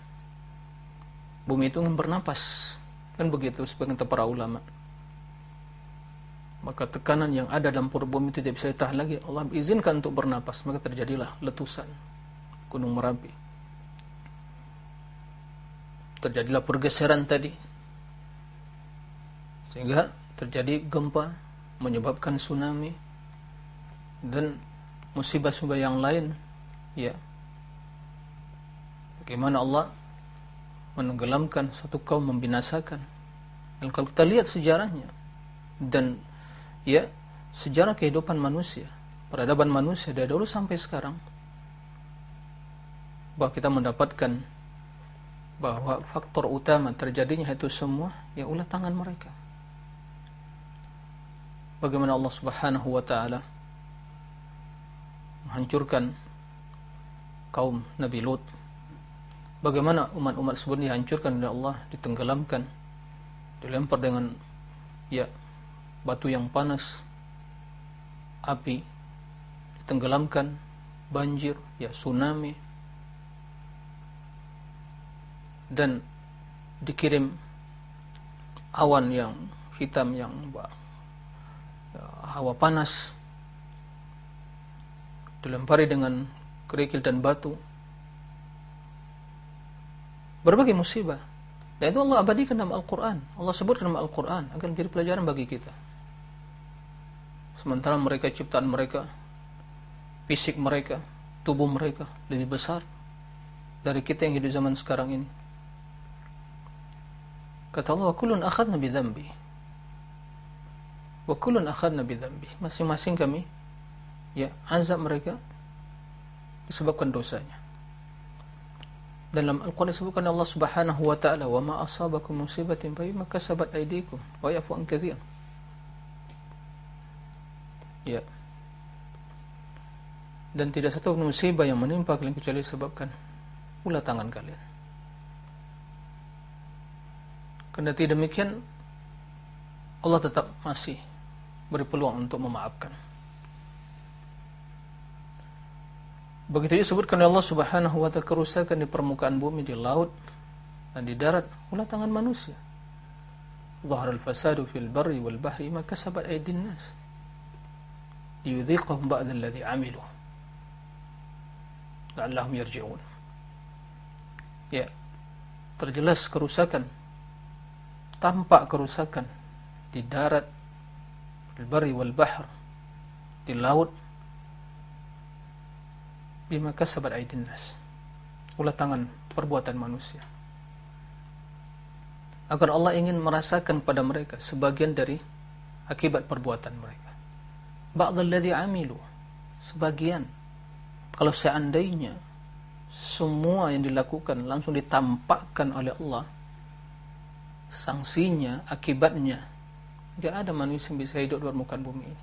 bumi itu bernapas. Kan begitu sebagian para ulama. Maka tekanan yang ada dalam perut bumi tidak bisa ditahan lagi. Allah izinkan untuk bernapas, maka terjadilah letusan gunung Merapi. Terjadilah pergeseran tadi. Sehingga terjadi gempa menyebabkan tsunami dan musibah-musibah yang lain ya bagaimana Allah menenggelamkan satu kaum membinasakan dan kalau kita lihat sejarahnya dan ya sejarah kehidupan manusia peradaban manusia dari dulu sampai sekarang bahwa kita mendapatkan bahwa faktor utama terjadinya itu semua ya ulah tangan mereka bagaimana Allah Subhanahu wa taala menghancurkan kaum Nabi Lut. Bagaimana umat-umat sebelum dihancurkan oleh Allah, ditenggelamkan, dilempar dengan ya batu yang panas, api, ditenggelamkan, banjir, ya tsunami, dan dikirim awan yang hitam yang ya, hawa panas dilempari dengan kerikil dan batu. Berbagai musibah. Dan itu Allah abadikan dalam Al-Quran. Allah sebutkan dalam Al-Quran agar menjadi pelajaran bagi kita. Sementara mereka ciptaan mereka, fisik mereka, tubuh mereka lebih besar dari kita yang hidup zaman sekarang ini. Kata Allah, "Kulun akhadna bi dzambi." Wa kulun akhadna bi dzambi. Masing-masing kami ya azab mereka disebabkan dosanya dalam Al-Quran disebutkan Allah Subhanahu wa taala wa ma asabakum musibatin fa bima kasabat aydikum wa yafu an katsir ya dan tidak satu musibah yang menimpa kalian kecuali disebabkan ulah tangan kalian tidak demikian Allah tetap masih beri peluang untuk memaafkan Begitu disebutkan oleh Allah Subhanahu wa taala kerusakan di permukaan bumi, di laut dan di darat ulah tangan manusia. Dhahara al-fasadu fil barri wal bahri ma kasabat nas. Liyudhiqahum ba'd alladhi 'amilu. La'allahum yarji'un. Ya. Terjelas kerusakan tampak kerusakan di darat, di barri wal bahr, di laut bima kasabat aidin nas. Ulah tangan perbuatan manusia. Agar Allah ingin merasakan pada mereka sebagian dari akibat perbuatan mereka. Ba'dalladzi amilu. Sebagian. Kalau seandainya semua yang dilakukan langsung ditampakkan oleh Allah sanksinya, akibatnya tidak ada manusia yang bisa hidup di permukaan bumi ini.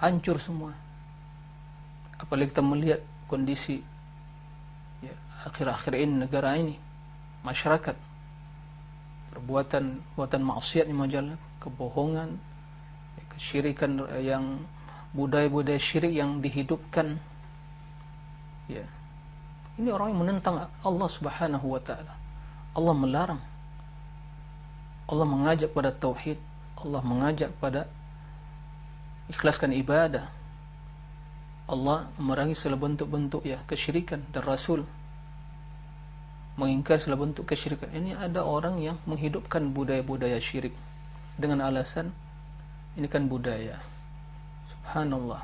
Hancur semua apalagi kita melihat kondisi ya, akhir-akhir ini negara ini masyarakat perbuatan perbuatan maksiat yang majalah kebohongan ya, kesyirikan yang budaya-budaya syirik yang dihidupkan ya Ini orang yang menentang Allah Subhanahu wa taala. Allah melarang. Allah mengajak pada tauhid, Allah mengajak pada ikhlaskan ibadah. Allah memerangi segala bentuk-bentuk ya kesyirikan dan Rasul mengingkar segala bentuk kesyirikan. Ini ada orang yang menghidupkan budaya-budaya syirik dengan alasan ini kan budaya. Subhanallah.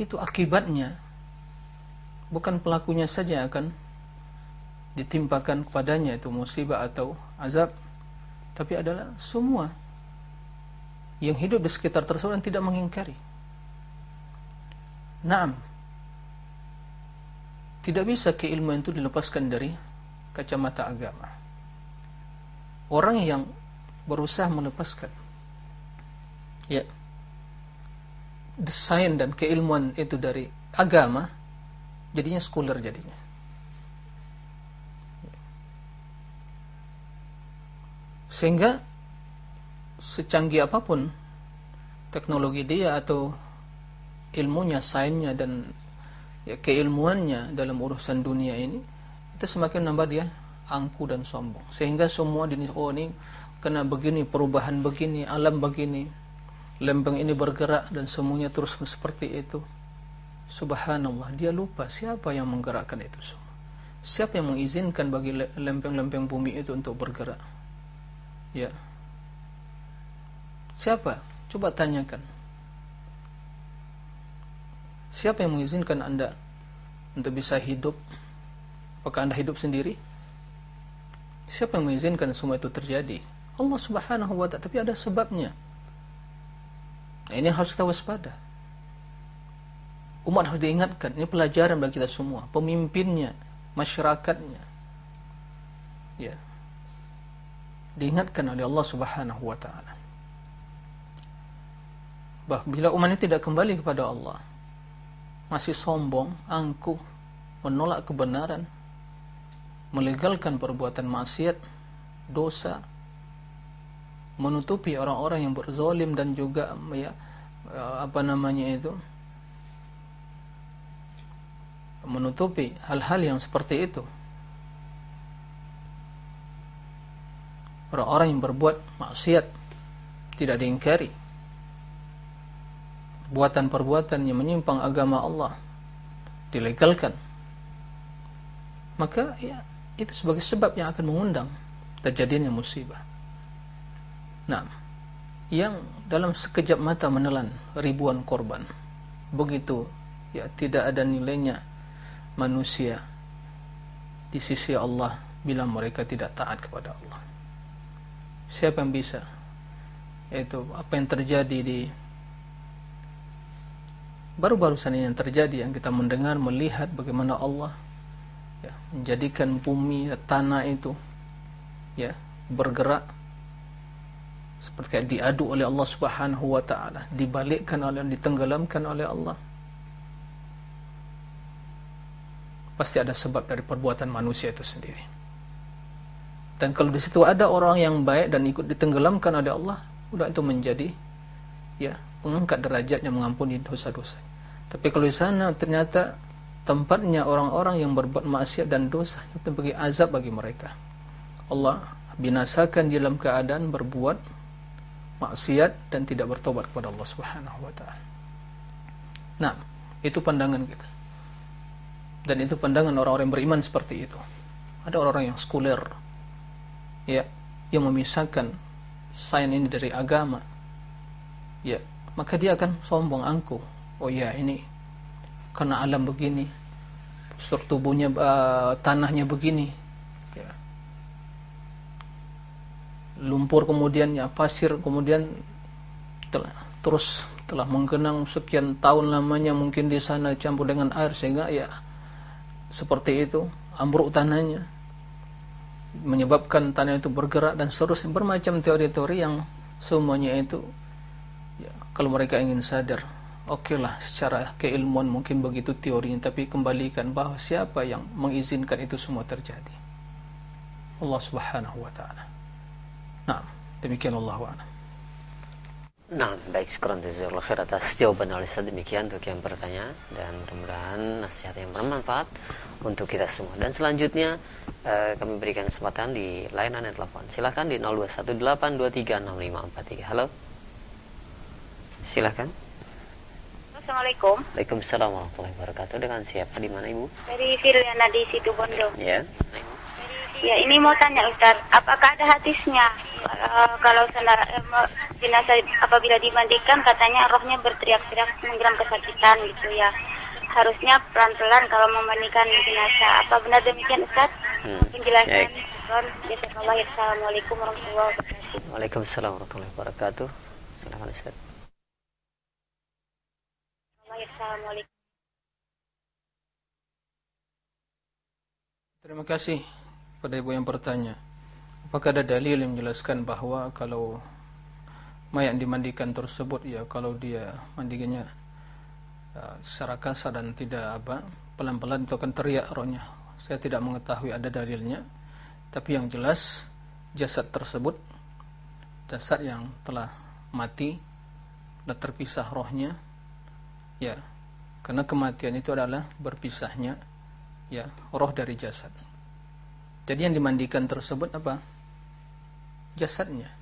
Itu akibatnya bukan pelakunya saja akan ditimpakan kepadanya itu musibah atau azab, tapi adalah semua yang hidup di sekitar tersebut yang tidak mengingkari. Naam. Tidak bisa keilmuan itu dilepaskan dari kacamata agama. Orang yang berusaha melepaskan ya. Desain dan keilmuan itu dari agama jadinya scholar jadinya. Sehingga secanggih apa pun teknologi dia atau ilmunya, sainsnya dan ya, keilmuannya dalam urusan dunia ini itu semakin nambah dia angku dan sombong. Sehingga semua ini oh ini kena begini perubahan begini alam begini lempeng ini bergerak dan semuanya terus seperti itu. Subhanallah dia lupa siapa yang menggerakkan itu semua. Siapa yang mengizinkan bagi lempeng-lempeng bumi itu untuk bergerak? Ya. Siapa? Coba tanyakan. Siapa yang mengizinkan anda untuk bisa hidup? Apakah anda hidup sendiri? Siapa yang mengizinkan semua itu terjadi? Allah subhanahu wa ta'ala. Tapi ada sebabnya Nah, ini harus kita waspada. Umat harus diingatkan, ini pelajaran bagi kita semua, pemimpinnya, masyarakatnya. Ya. Diingatkan oleh Allah Subhanahu wa taala. Bah, bila umat ini tidak kembali kepada Allah, masih sombong, angkuh, menolak kebenaran, melegalkan perbuatan maksiat, dosa, menutupi orang-orang yang berzolim dan juga ya apa namanya itu menutupi hal-hal yang seperti itu. Orang-orang yang berbuat maksiat tidak diingkari. Perbuatan-perbuatan yang menyimpang agama Allah dilegalkan. Maka ya itu sebagai sebab yang akan mengundang terjadinya musibah Nah, yang dalam sekejap mata menelan ribuan korban. Begitu ya tidak ada nilainya manusia di sisi Allah bila mereka tidak taat kepada Allah. Siapa yang bisa? Itu apa yang terjadi di baru-barusan ini yang terjadi yang kita mendengar melihat bagaimana Allah ya, menjadikan bumi tanah itu ya bergerak seperti diadu oleh Allah Subhanahu wa taala, dibalikkan oleh ditenggelamkan oleh Allah. Pasti ada sebab dari perbuatan manusia itu sendiri. Dan kalau di situ ada orang yang baik dan ikut ditenggelamkan oleh Allah, udah itu menjadi ya, pengangkat derajatnya mengampuni dosa-dosa. Tapi kalau di sana ternyata tempatnya orang-orang yang berbuat maksiat dan dosa, itu bagi azab bagi mereka. Allah binasakan dalam keadaan berbuat maksiat dan tidak bertobat kepada Allah Subhanahu wa taala. Nah, itu pandangan kita. Dan itu pandangan orang-orang beriman seperti itu. Ada orang-orang yang sekuler ya, yang memisahkan sains ini dari agama. Ya, maka dia akan sombong angkuh. Oh ya, ini karena alam begini, struktur tubuhnya uh, tanahnya begini, lumpur kemudian ya pasir kemudian terus telah menggenang sekian tahun lamanya mungkin di sana campur dengan air sehingga ya seperti itu ambruk tanahnya. Menyebabkan tanah itu bergerak dan seterusnya bermacam teori-teori yang semuanya itu ya, kalau mereka ingin sadar oke okay lah secara keilmuan mungkin begitu teorinya tapi kembalikan bahwa siapa yang mengizinkan itu semua terjadi. Allah subhanahu wa ta'ala Nah, demikian Allah a'lam. Nah, baik sekarang jazakallahu khair atas jawaban oleh demikian untuk yang bertanya dan mudah-mudahan nasihat yang bermanfaat untuk kita semua. Dan selanjutnya eh, kami berikan kesempatan di layanan telepon. Silakan di 0218236543. Halo. Silakan. Assalamualaikum. Waalaikumsalam warahmatullahi wabarakatuh. Dengan siapa di mana Ibu? Dari Firliana di situ Bondo. Ya. Ya, ini mau tanya Ustaz, apakah ada hadisnya uh, kalau uh, jenazah apabila dimandikan katanya rohnya berteriak-teriak menggeram kesakitan gitu ya. Harusnya pelan-pelan kalau memandikan jenazah. Apa benar demikian Ustaz? Hmm. Penjelasan. Assalamualaikum warahmatullahi wabarakatuh. Waalaikumsalam warahmatullahi wabarakatuh. Silakan Ustaz. Assalamualaikum. Terima kasih pada ibu yang bertanya apakah ada dalil yang menjelaskan bahwa kalau mayat dimandikan tersebut ya kalau dia mandikannya uh, secara kasar dan tidak apa pelan-pelan itu akan teriak rohnya. Saya tidak mengetahui ada dalilnya tapi yang jelas jasad tersebut jasad yang telah mati dan terpisah rohnya ya karena kematian itu adalah berpisahnya ya roh dari jasad jadi yang dimandikan tersebut apa? Jasadnya.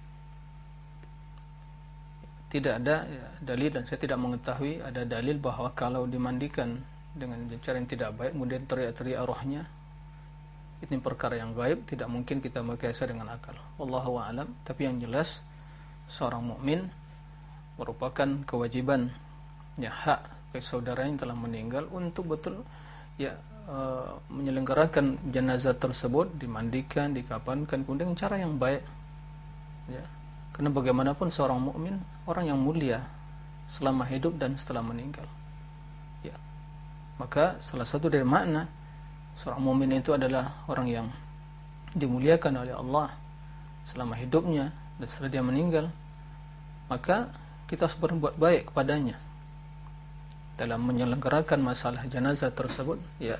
Tidak ada ya, dalil dan saya tidak mengetahui ada dalil bahwa kalau dimandikan dengan cara yang tidak baik kemudian teriak-teriak rohnya ini perkara yang gaib tidak mungkin kita berkiasa dengan akal. Wallahu a'lam. Tapi yang jelas seorang mukmin merupakan kewajiban ya hak ke saudara yang telah meninggal untuk betul ya Eh, menyelenggarakan jenazah tersebut dimandikan, dikapankan dengan cara yang baik. Ya. Karena bagaimanapun seorang mukmin orang yang mulia selama hidup dan setelah meninggal. Ya. Maka salah satu dari makna seorang mukmin itu adalah orang yang dimuliakan oleh Allah selama hidupnya dan setelah dia meninggal. Maka kita harus berbuat baik kepadanya dalam menyelenggarakan masalah jenazah tersebut ya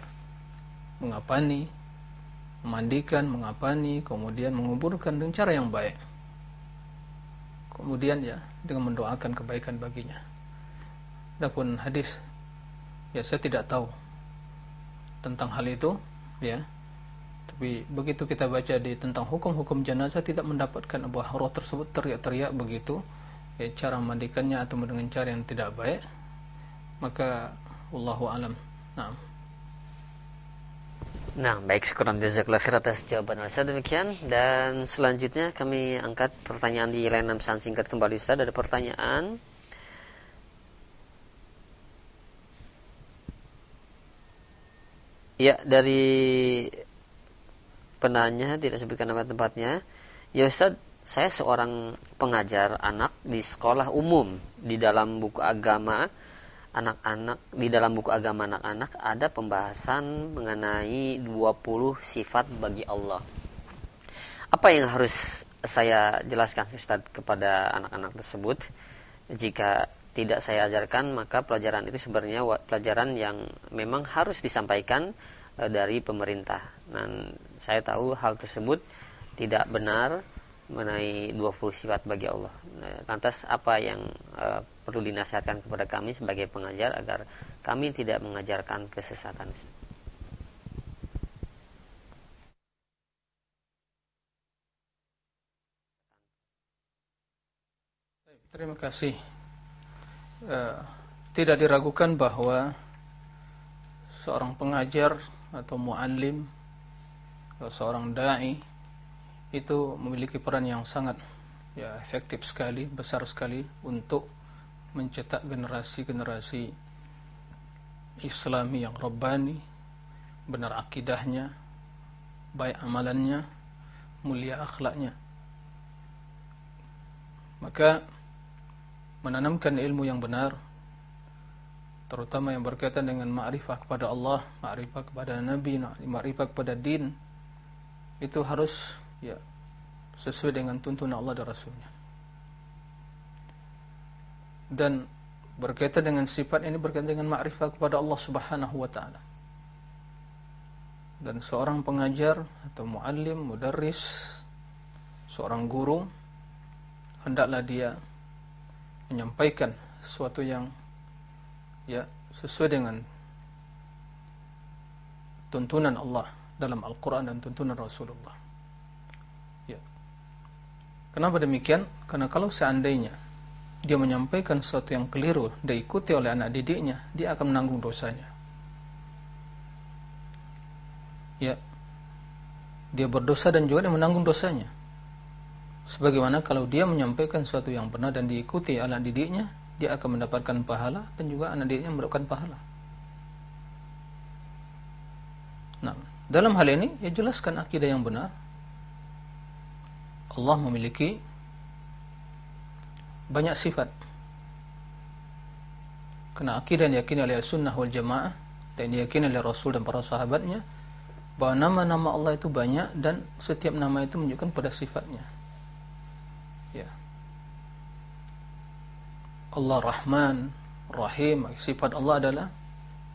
mengapani, memandikan, mengapani, kemudian menguburkan dengan cara yang baik. Kemudian ya dengan mendoakan kebaikan baginya. Adapun hadis ya saya tidak tahu tentang hal itu ya. Tapi begitu kita baca di tentang hukum-hukum jenazah tidak mendapatkan bahwa roh tersebut teriak-teriak begitu ya, cara memandikannya atau dengan cara yang tidak baik maka wallahu alam. Nah. Nah, baik syukuran jazakallahu khair atas jawaban Ustaz demikian dan selanjutnya kami angkat pertanyaan di layanan pesan singkat kembali Ustaz ada pertanyaan Ya, dari penanya tidak sebutkan nama tempatnya. Ya Ustaz, saya seorang pengajar anak di sekolah umum di dalam buku agama anak-anak di dalam buku agama anak-anak ada pembahasan mengenai 20 sifat bagi Allah. Apa yang harus saya jelaskan Ustaz kepada anak-anak tersebut? Jika tidak saya ajarkan, maka pelajaran itu sebenarnya pelajaran yang memang harus disampaikan e, dari pemerintah. Dan saya tahu hal tersebut tidak benar mengenai 20 sifat bagi Allah. Nah, lantas apa yang uh, perlu dinasihatkan kepada kami sebagai pengajar agar kami tidak mengajarkan kesesatan? Terima kasih. Uh, tidak diragukan bahwa seorang pengajar atau muallim atau seorang dai itu memiliki peran yang sangat ya efektif sekali, besar sekali untuk mencetak generasi-generasi Islami yang rabbani, benar akidahnya, baik amalannya, mulia akhlaknya. Maka menanamkan ilmu yang benar terutama yang berkaitan dengan ma'rifah kepada Allah, ma'rifah kepada Nabi, ma'rifah kepada din itu harus ya. Sesuai dengan tuntunan Allah dan Rasulnya. Dan berkaitan dengan sifat ini berkaitan dengan ma'rifah kepada Allah subhanahu wa ta'ala. Dan seorang pengajar atau muallim, mudarris seorang guru hendaklah dia menyampaikan sesuatu yang ya sesuai dengan tuntunan Allah dalam Al-Quran dan tuntunan Rasulullah. Kenapa demikian? Karena kalau seandainya dia menyampaikan sesuatu yang keliru diikuti oleh anak didiknya, dia akan menanggung dosanya. Ya. Dia berdosa dan juga dia menanggung dosanya. Sebagaimana kalau dia menyampaikan sesuatu yang benar dan diikuti anak didiknya, dia akan mendapatkan pahala dan juga anak didiknya mendapatkan pahala. Nah, dalam hal ini ya jelaskan akidah yang benar. Allah memiliki banyak sifat. Karena akidah yang diyakini oleh sunnah wal jamaah dan diyakini oleh Rasul dan para sahabatnya bahwa nama-nama Allah itu banyak dan setiap nama itu menunjukkan pada sifatnya. Ya. Allah Rahman, Rahim, sifat Allah adalah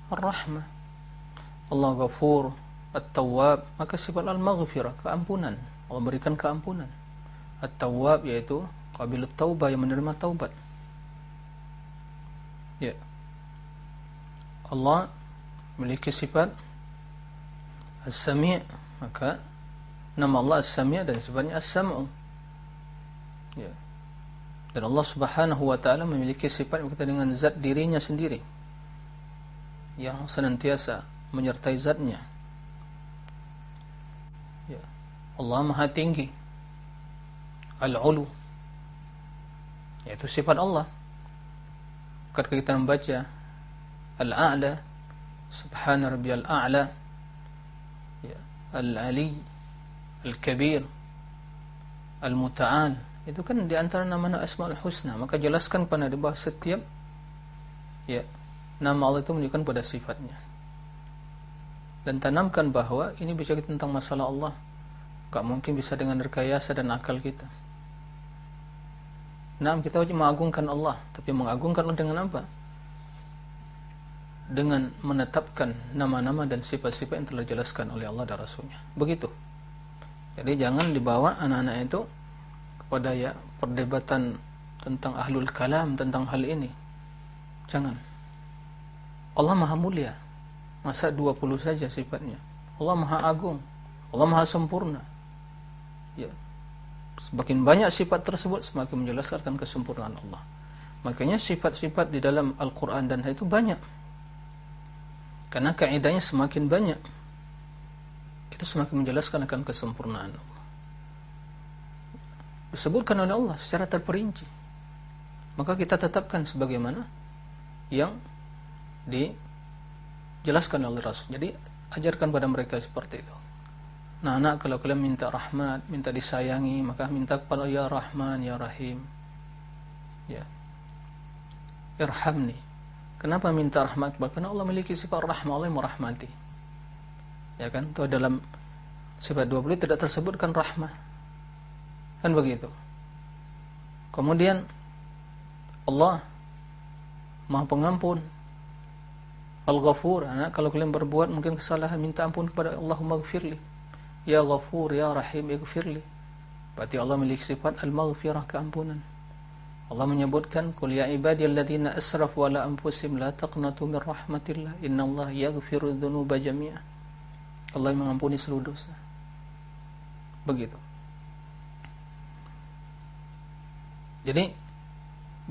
Ar-Rahmah. Allah Ghafur, At-Tawwab, maka sifat Al-Maghfirah, keampunan. Allah berikan keampunan. At-Tawwab yaitu qabilut taubah yang menerima taubat. Ya. Allah memiliki sifat As-Sami' maka nama Allah As-Sami' dan sifatnya As-Sam'u. Ya. Dan Allah Subhanahu wa taala memiliki sifat berkaitan dengan zat dirinya sendiri yang senantiasa menyertai zatnya. Ya. Allah Maha Tinggi. Al-Ulu. Yaitu sifat Allah. Ketika kita membaca Al-A'la Subhana Rabbiyal A'la ya. Al-Ali Al-Kabir Al-Muta'al itu kan di antara nama-nama Asmaul Husna maka jelaskan pada di bawah setiap ya nama Allah itu menunjukkan pada sifatnya dan tanamkan bahwa ini bicara tentang masalah Allah gak mungkin bisa dengan rekayasa dan akal kita nah kita mengagungkan Allah tapi mengagungkan Allah dengan apa dengan menetapkan nama-nama dan sifat-sifat yang telah dijelaskan oleh Allah dan Rasulnya begitu jadi jangan dibawa anak-anak itu pada ya perdebatan tentang ahlul kalam tentang hal ini. Jangan. Allah Maha Mulia. Masa 20 saja sifatnya. Allah Maha Agung. Allah Maha Sempurna. Ya. Semakin banyak sifat tersebut semakin menjelaskan kesempurnaan Allah. Makanya sifat-sifat di dalam Al-Qur'an dan itu banyak. Karena kaidahnya semakin banyak itu semakin menjelaskan akan kesempurnaan Allah disebutkan oleh Allah secara terperinci. Maka kita tetapkan sebagaimana yang dijelaskan oleh Rasul. Jadi ajarkan pada mereka seperti itu. Nah, anak kalau kalian minta rahmat, minta disayangi, maka minta kepada ya Rahman, ya Rahim. Ya. Irhamni. Kenapa minta rahmat? Karena Allah memiliki sifat rahmat, Allah yang merahmati. Ya kan? Itu dalam sifat 20 tidak tersebutkan rahmah Kan begitu. Kemudian Allah Maha Pengampun. Al-Ghafur. Anak kalau kalian berbuat mungkin kesalahan minta ampun kepada Allahumma gfirli. Ya Ghafur, ya Rahim, ighfirli. Berarti Allah memiliki sifat al-maghfirah keampunan. Allah menyebutkan Qul ya ibadiyalladzina asrafu ala anfusihim la taqnatu min rahmatillah innallaha yaghfiru dzunuba jami'a. Allah mengampuni seluruh dosa. Begitu. Jadi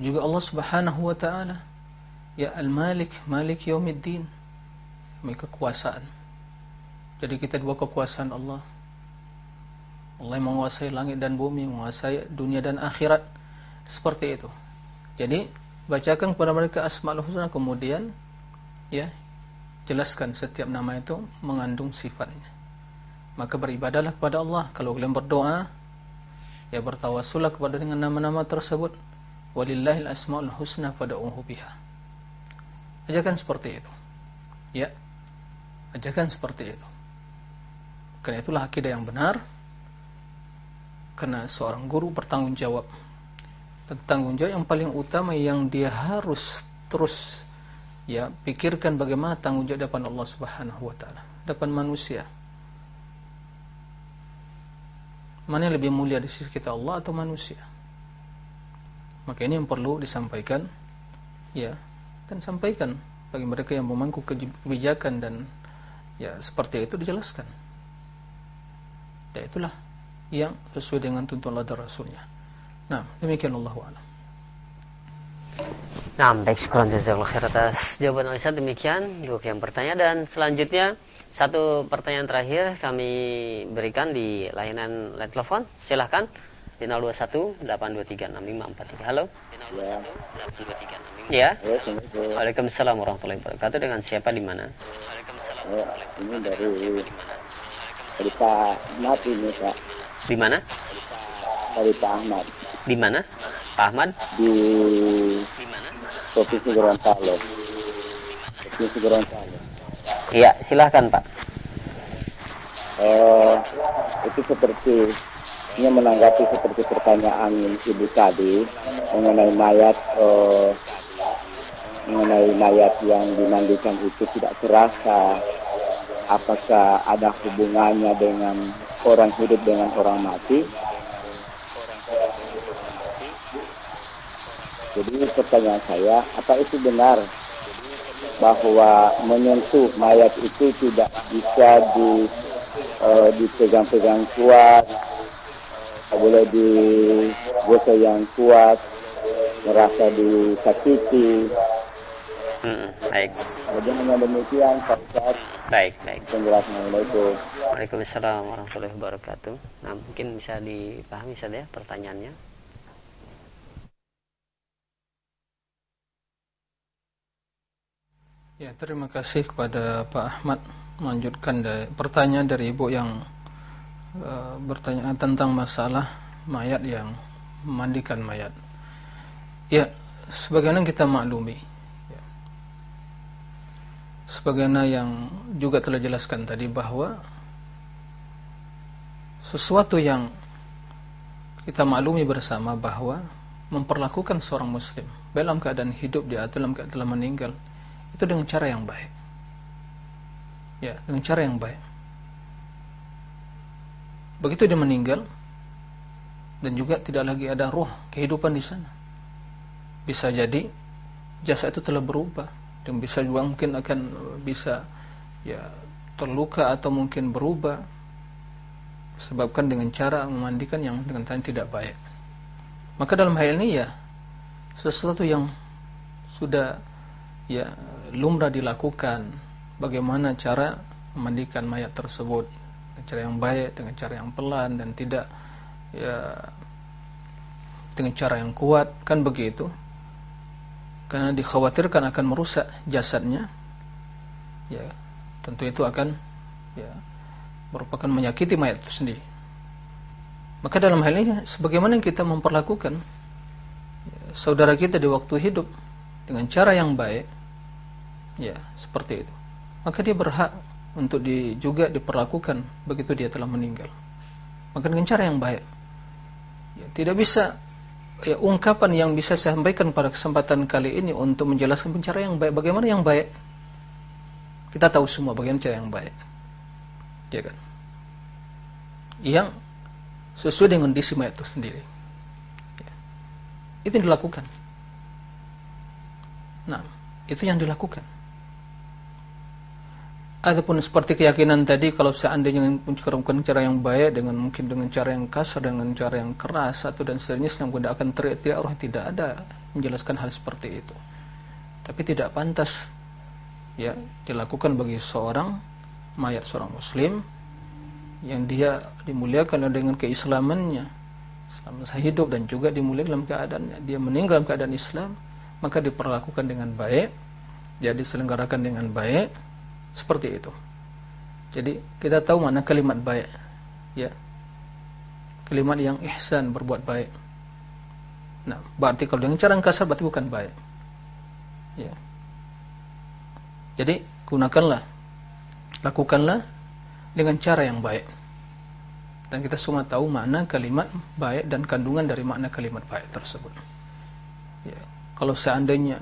juga Allah Subhanahu wa taala ya Al-Malik, Malik Yaumiddin, memiliki kekuasaan. Jadi kita dua kekuasaan Allah. Allah yang menguasai langit dan bumi, menguasai dunia dan akhirat. Seperti itu. Jadi bacakan kepada mereka Asmaul Husna kemudian ya jelaskan setiap nama itu mengandung sifatnya. Maka beribadahlah kepada Allah. Kalau kalian berdoa, ya bertawassul kepada dengan nama-nama tersebut walillahil asmaul husna fad'uhu biha ajakan seperti itu ya ajakan seperti itu karena itulah akidah yang benar karena seorang guru bertanggung jawab tanggung jawab yang paling utama yang dia harus terus ya pikirkan bagaimana tanggung jawab depan Allah Subhanahu wa taala depan manusia Mana yang lebih mulia di sisi kita Allah atau manusia? Maka ini yang perlu disampaikan ya dan sampaikan bagi mereka yang memangku kebijakan dan ya seperti itu dijelaskan. Ya itulah yang sesuai dengan tuntunan Allah dan Rasulnya. Nah, demikian Allah a'lam. Nah, baik syukuran jazakallah khair atas jawaban Alisa demikian untuk yang bertanya dan selanjutnya satu pertanyaan terakhir kami berikan di layanan line telepon. Silahkan di 021 823 6543. Halo. Ya. 823 Ya. Waalaikumsalam warahmatullahi wabarakatuh. Dengan siapa di mana? Waalaikumsalam. Ya, ini dari dari Pak Ahmad ini Pak. Di mana? Dari Pak Ahmad. Di mana? Pak Ahmad? Di? Provinsi Gorontalo. Provinsi Gorontalo. Iya, silahkan Pak. Uh, itu seperti ini menanggapi seperti pertanyaan ibu tadi mengenai mayat uh, mengenai mayat yang dimandikan itu tidak terasa apakah ada hubungannya dengan orang hidup dengan orang mati jadi pertanyaan saya apa itu benar bahwa menyentuh mayat itu tidak bisa di uh, dipegang-pegang kuat, boleh digosok yang kuat, merasa disakiti. Hmm, baik. Jadi hanya demikian, Pak Ustaz. Baik, baik. Penjelasan itu. Waalaikumsalam warahmatullahi wabarakatuh. Nah, mungkin bisa dipahami saja pertanyaannya. Ya, terima kasih kepada Pak Ahmad melanjutkan dari, pertanyaan dari Ibu yang uh, bertanya tentang masalah mayat yang memandikan mayat. Ya, sebagaimana kita maklumi, ya, sebagaimana yang juga telah jelaskan tadi bahwa sesuatu yang kita maklumi bersama bahwa memperlakukan seorang muslim dalam keadaan hidup dia atau dalam keadaan meninggal itu dengan cara yang baik. Ya, dengan cara yang baik. Begitu dia meninggal dan juga tidak lagi ada roh kehidupan di sana. Bisa jadi jasa itu telah berubah dan bisa juga mungkin akan bisa ya terluka atau mungkin berubah. Sebabkan dengan cara memandikan yang dengan cara tidak baik. Maka dalam hal ini ya sesuatu yang sudah ya lumrah dilakukan. Bagaimana cara memandikan mayat tersebut? Dengan cara yang baik dengan cara yang pelan dan tidak ya dengan cara yang kuat. Kan begitu karena dikhawatirkan akan merusak jasadnya ya tentu itu akan ya merupakan menyakiti mayat itu sendiri. Maka dalam hal ini sebagaimana kita memperlakukan ya, saudara kita di waktu hidup dengan cara yang baik ya seperti itu maka dia berhak untuk di, juga diperlakukan begitu dia telah meninggal. Maka dengan cara yang baik ya, tidak bisa ya, ungkapan yang bisa saya sampaikan pada kesempatan kali ini untuk menjelaskan cara yang baik. Bagaimana yang baik? Kita tahu semua bagaimana cara yang baik. Ya kan? Yang sesuai dengan disi mayat itu sendiri. Ya. itu yang dilakukan. Nah itu yang dilakukan Adapun seperti keyakinan tadi kalau seandainya mencurahkan cara yang baik dengan mungkin dengan cara yang kasar dengan cara yang keras atau dan sejenisnya yang akan teriak-teriak. Orang tidak ada menjelaskan hal seperti itu. Tapi tidak pantas ya dilakukan bagi seorang mayat seorang muslim yang dia dimuliakan dengan keislamannya. Selama hidup dan juga dimuliakan dalam keadaan dia meninggal dalam keadaan Islam maka diperlakukan dengan baik jadi diselenggarakan dengan baik seperti itu. Jadi kita tahu mana kalimat baik. Ya. Kalimat yang ihsan berbuat baik. Nah, berarti kalau dengan cara yang kasar berarti bukan baik. Ya. Jadi gunakanlah lakukanlah dengan cara yang baik. Dan kita semua tahu makna kalimat baik dan kandungan dari makna kalimat baik tersebut. Ya. Kalau seandainya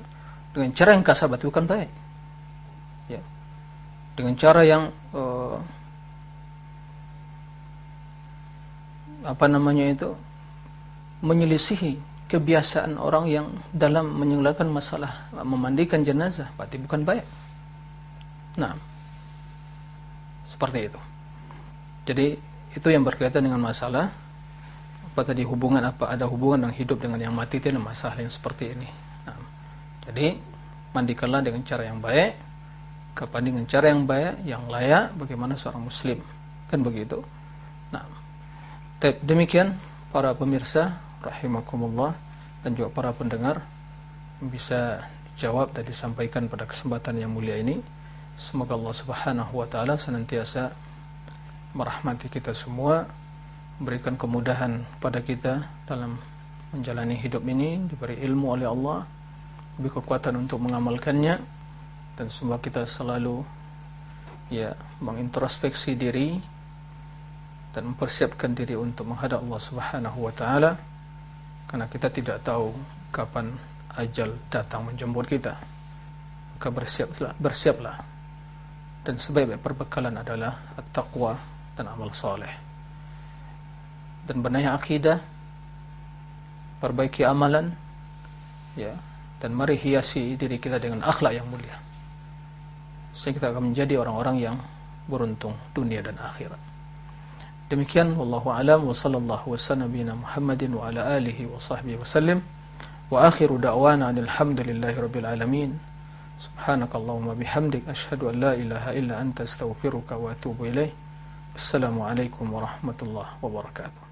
dengan cara yang kasar berarti bukan baik. Ya dengan cara yang uh, apa namanya itu menyelisihi kebiasaan orang yang dalam menyelesaikan masalah memandikan jenazah, berarti bukan baik. Nah, seperti itu. Jadi itu yang berkaitan dengan masalah apa tadi hubungan apa ada hubungan yang hidup dengan yang mati itu masalah yang seperti ini. Nah, jadi mandikanlah dengan cara yang baik, kapan dengan cara yang baik, yang layak bagaimana seorang muslim. Kan begitu. Nah, demikian para pemirsa rahimakumullah dan juga para pendengar bisa dijawab dan disampaikan pada kesempatan yang mulia ini. Semoga Allah Subhanahu wa taala senantiasa merahmati kita semua, memberikan kemudahan pada kita dalam menjalani hidup ini, diberi ilmu oleh Allah, lebih kekuatan untuk mengamalkannya dan semoga kita selalu ya mengintrospeksi diri dan mempersiapkan diri untuk menghadap Allah Subhanahu wa taala karena kita tidak tahu kapan ajal datang menjemput kita. Maka bersiaplah, bersiaplah. Dan sebaik-baik perbekalan adalah at-taqwa dan amal soleh. Dan benahi akidah, perbaiki amalan, ya, dan mari hiasi diri kita dengan akhlak yang mulia. Sehingga kita akan menjadi orang-orang yang beruntung dunia dan akhirat. Demikian wallahu alam wa sallallahu wasallam Muhammadin wa ala alihi wa sahbihi wasallam wa akhiru da'wana alhamdulillahi rabbil alamin. Subhanakallahumma bihamdik ashhadu an la ilaha illa anta astaghfiruka wa atubu ilaik assalamu alaikum warahmatullahi wabarakatuh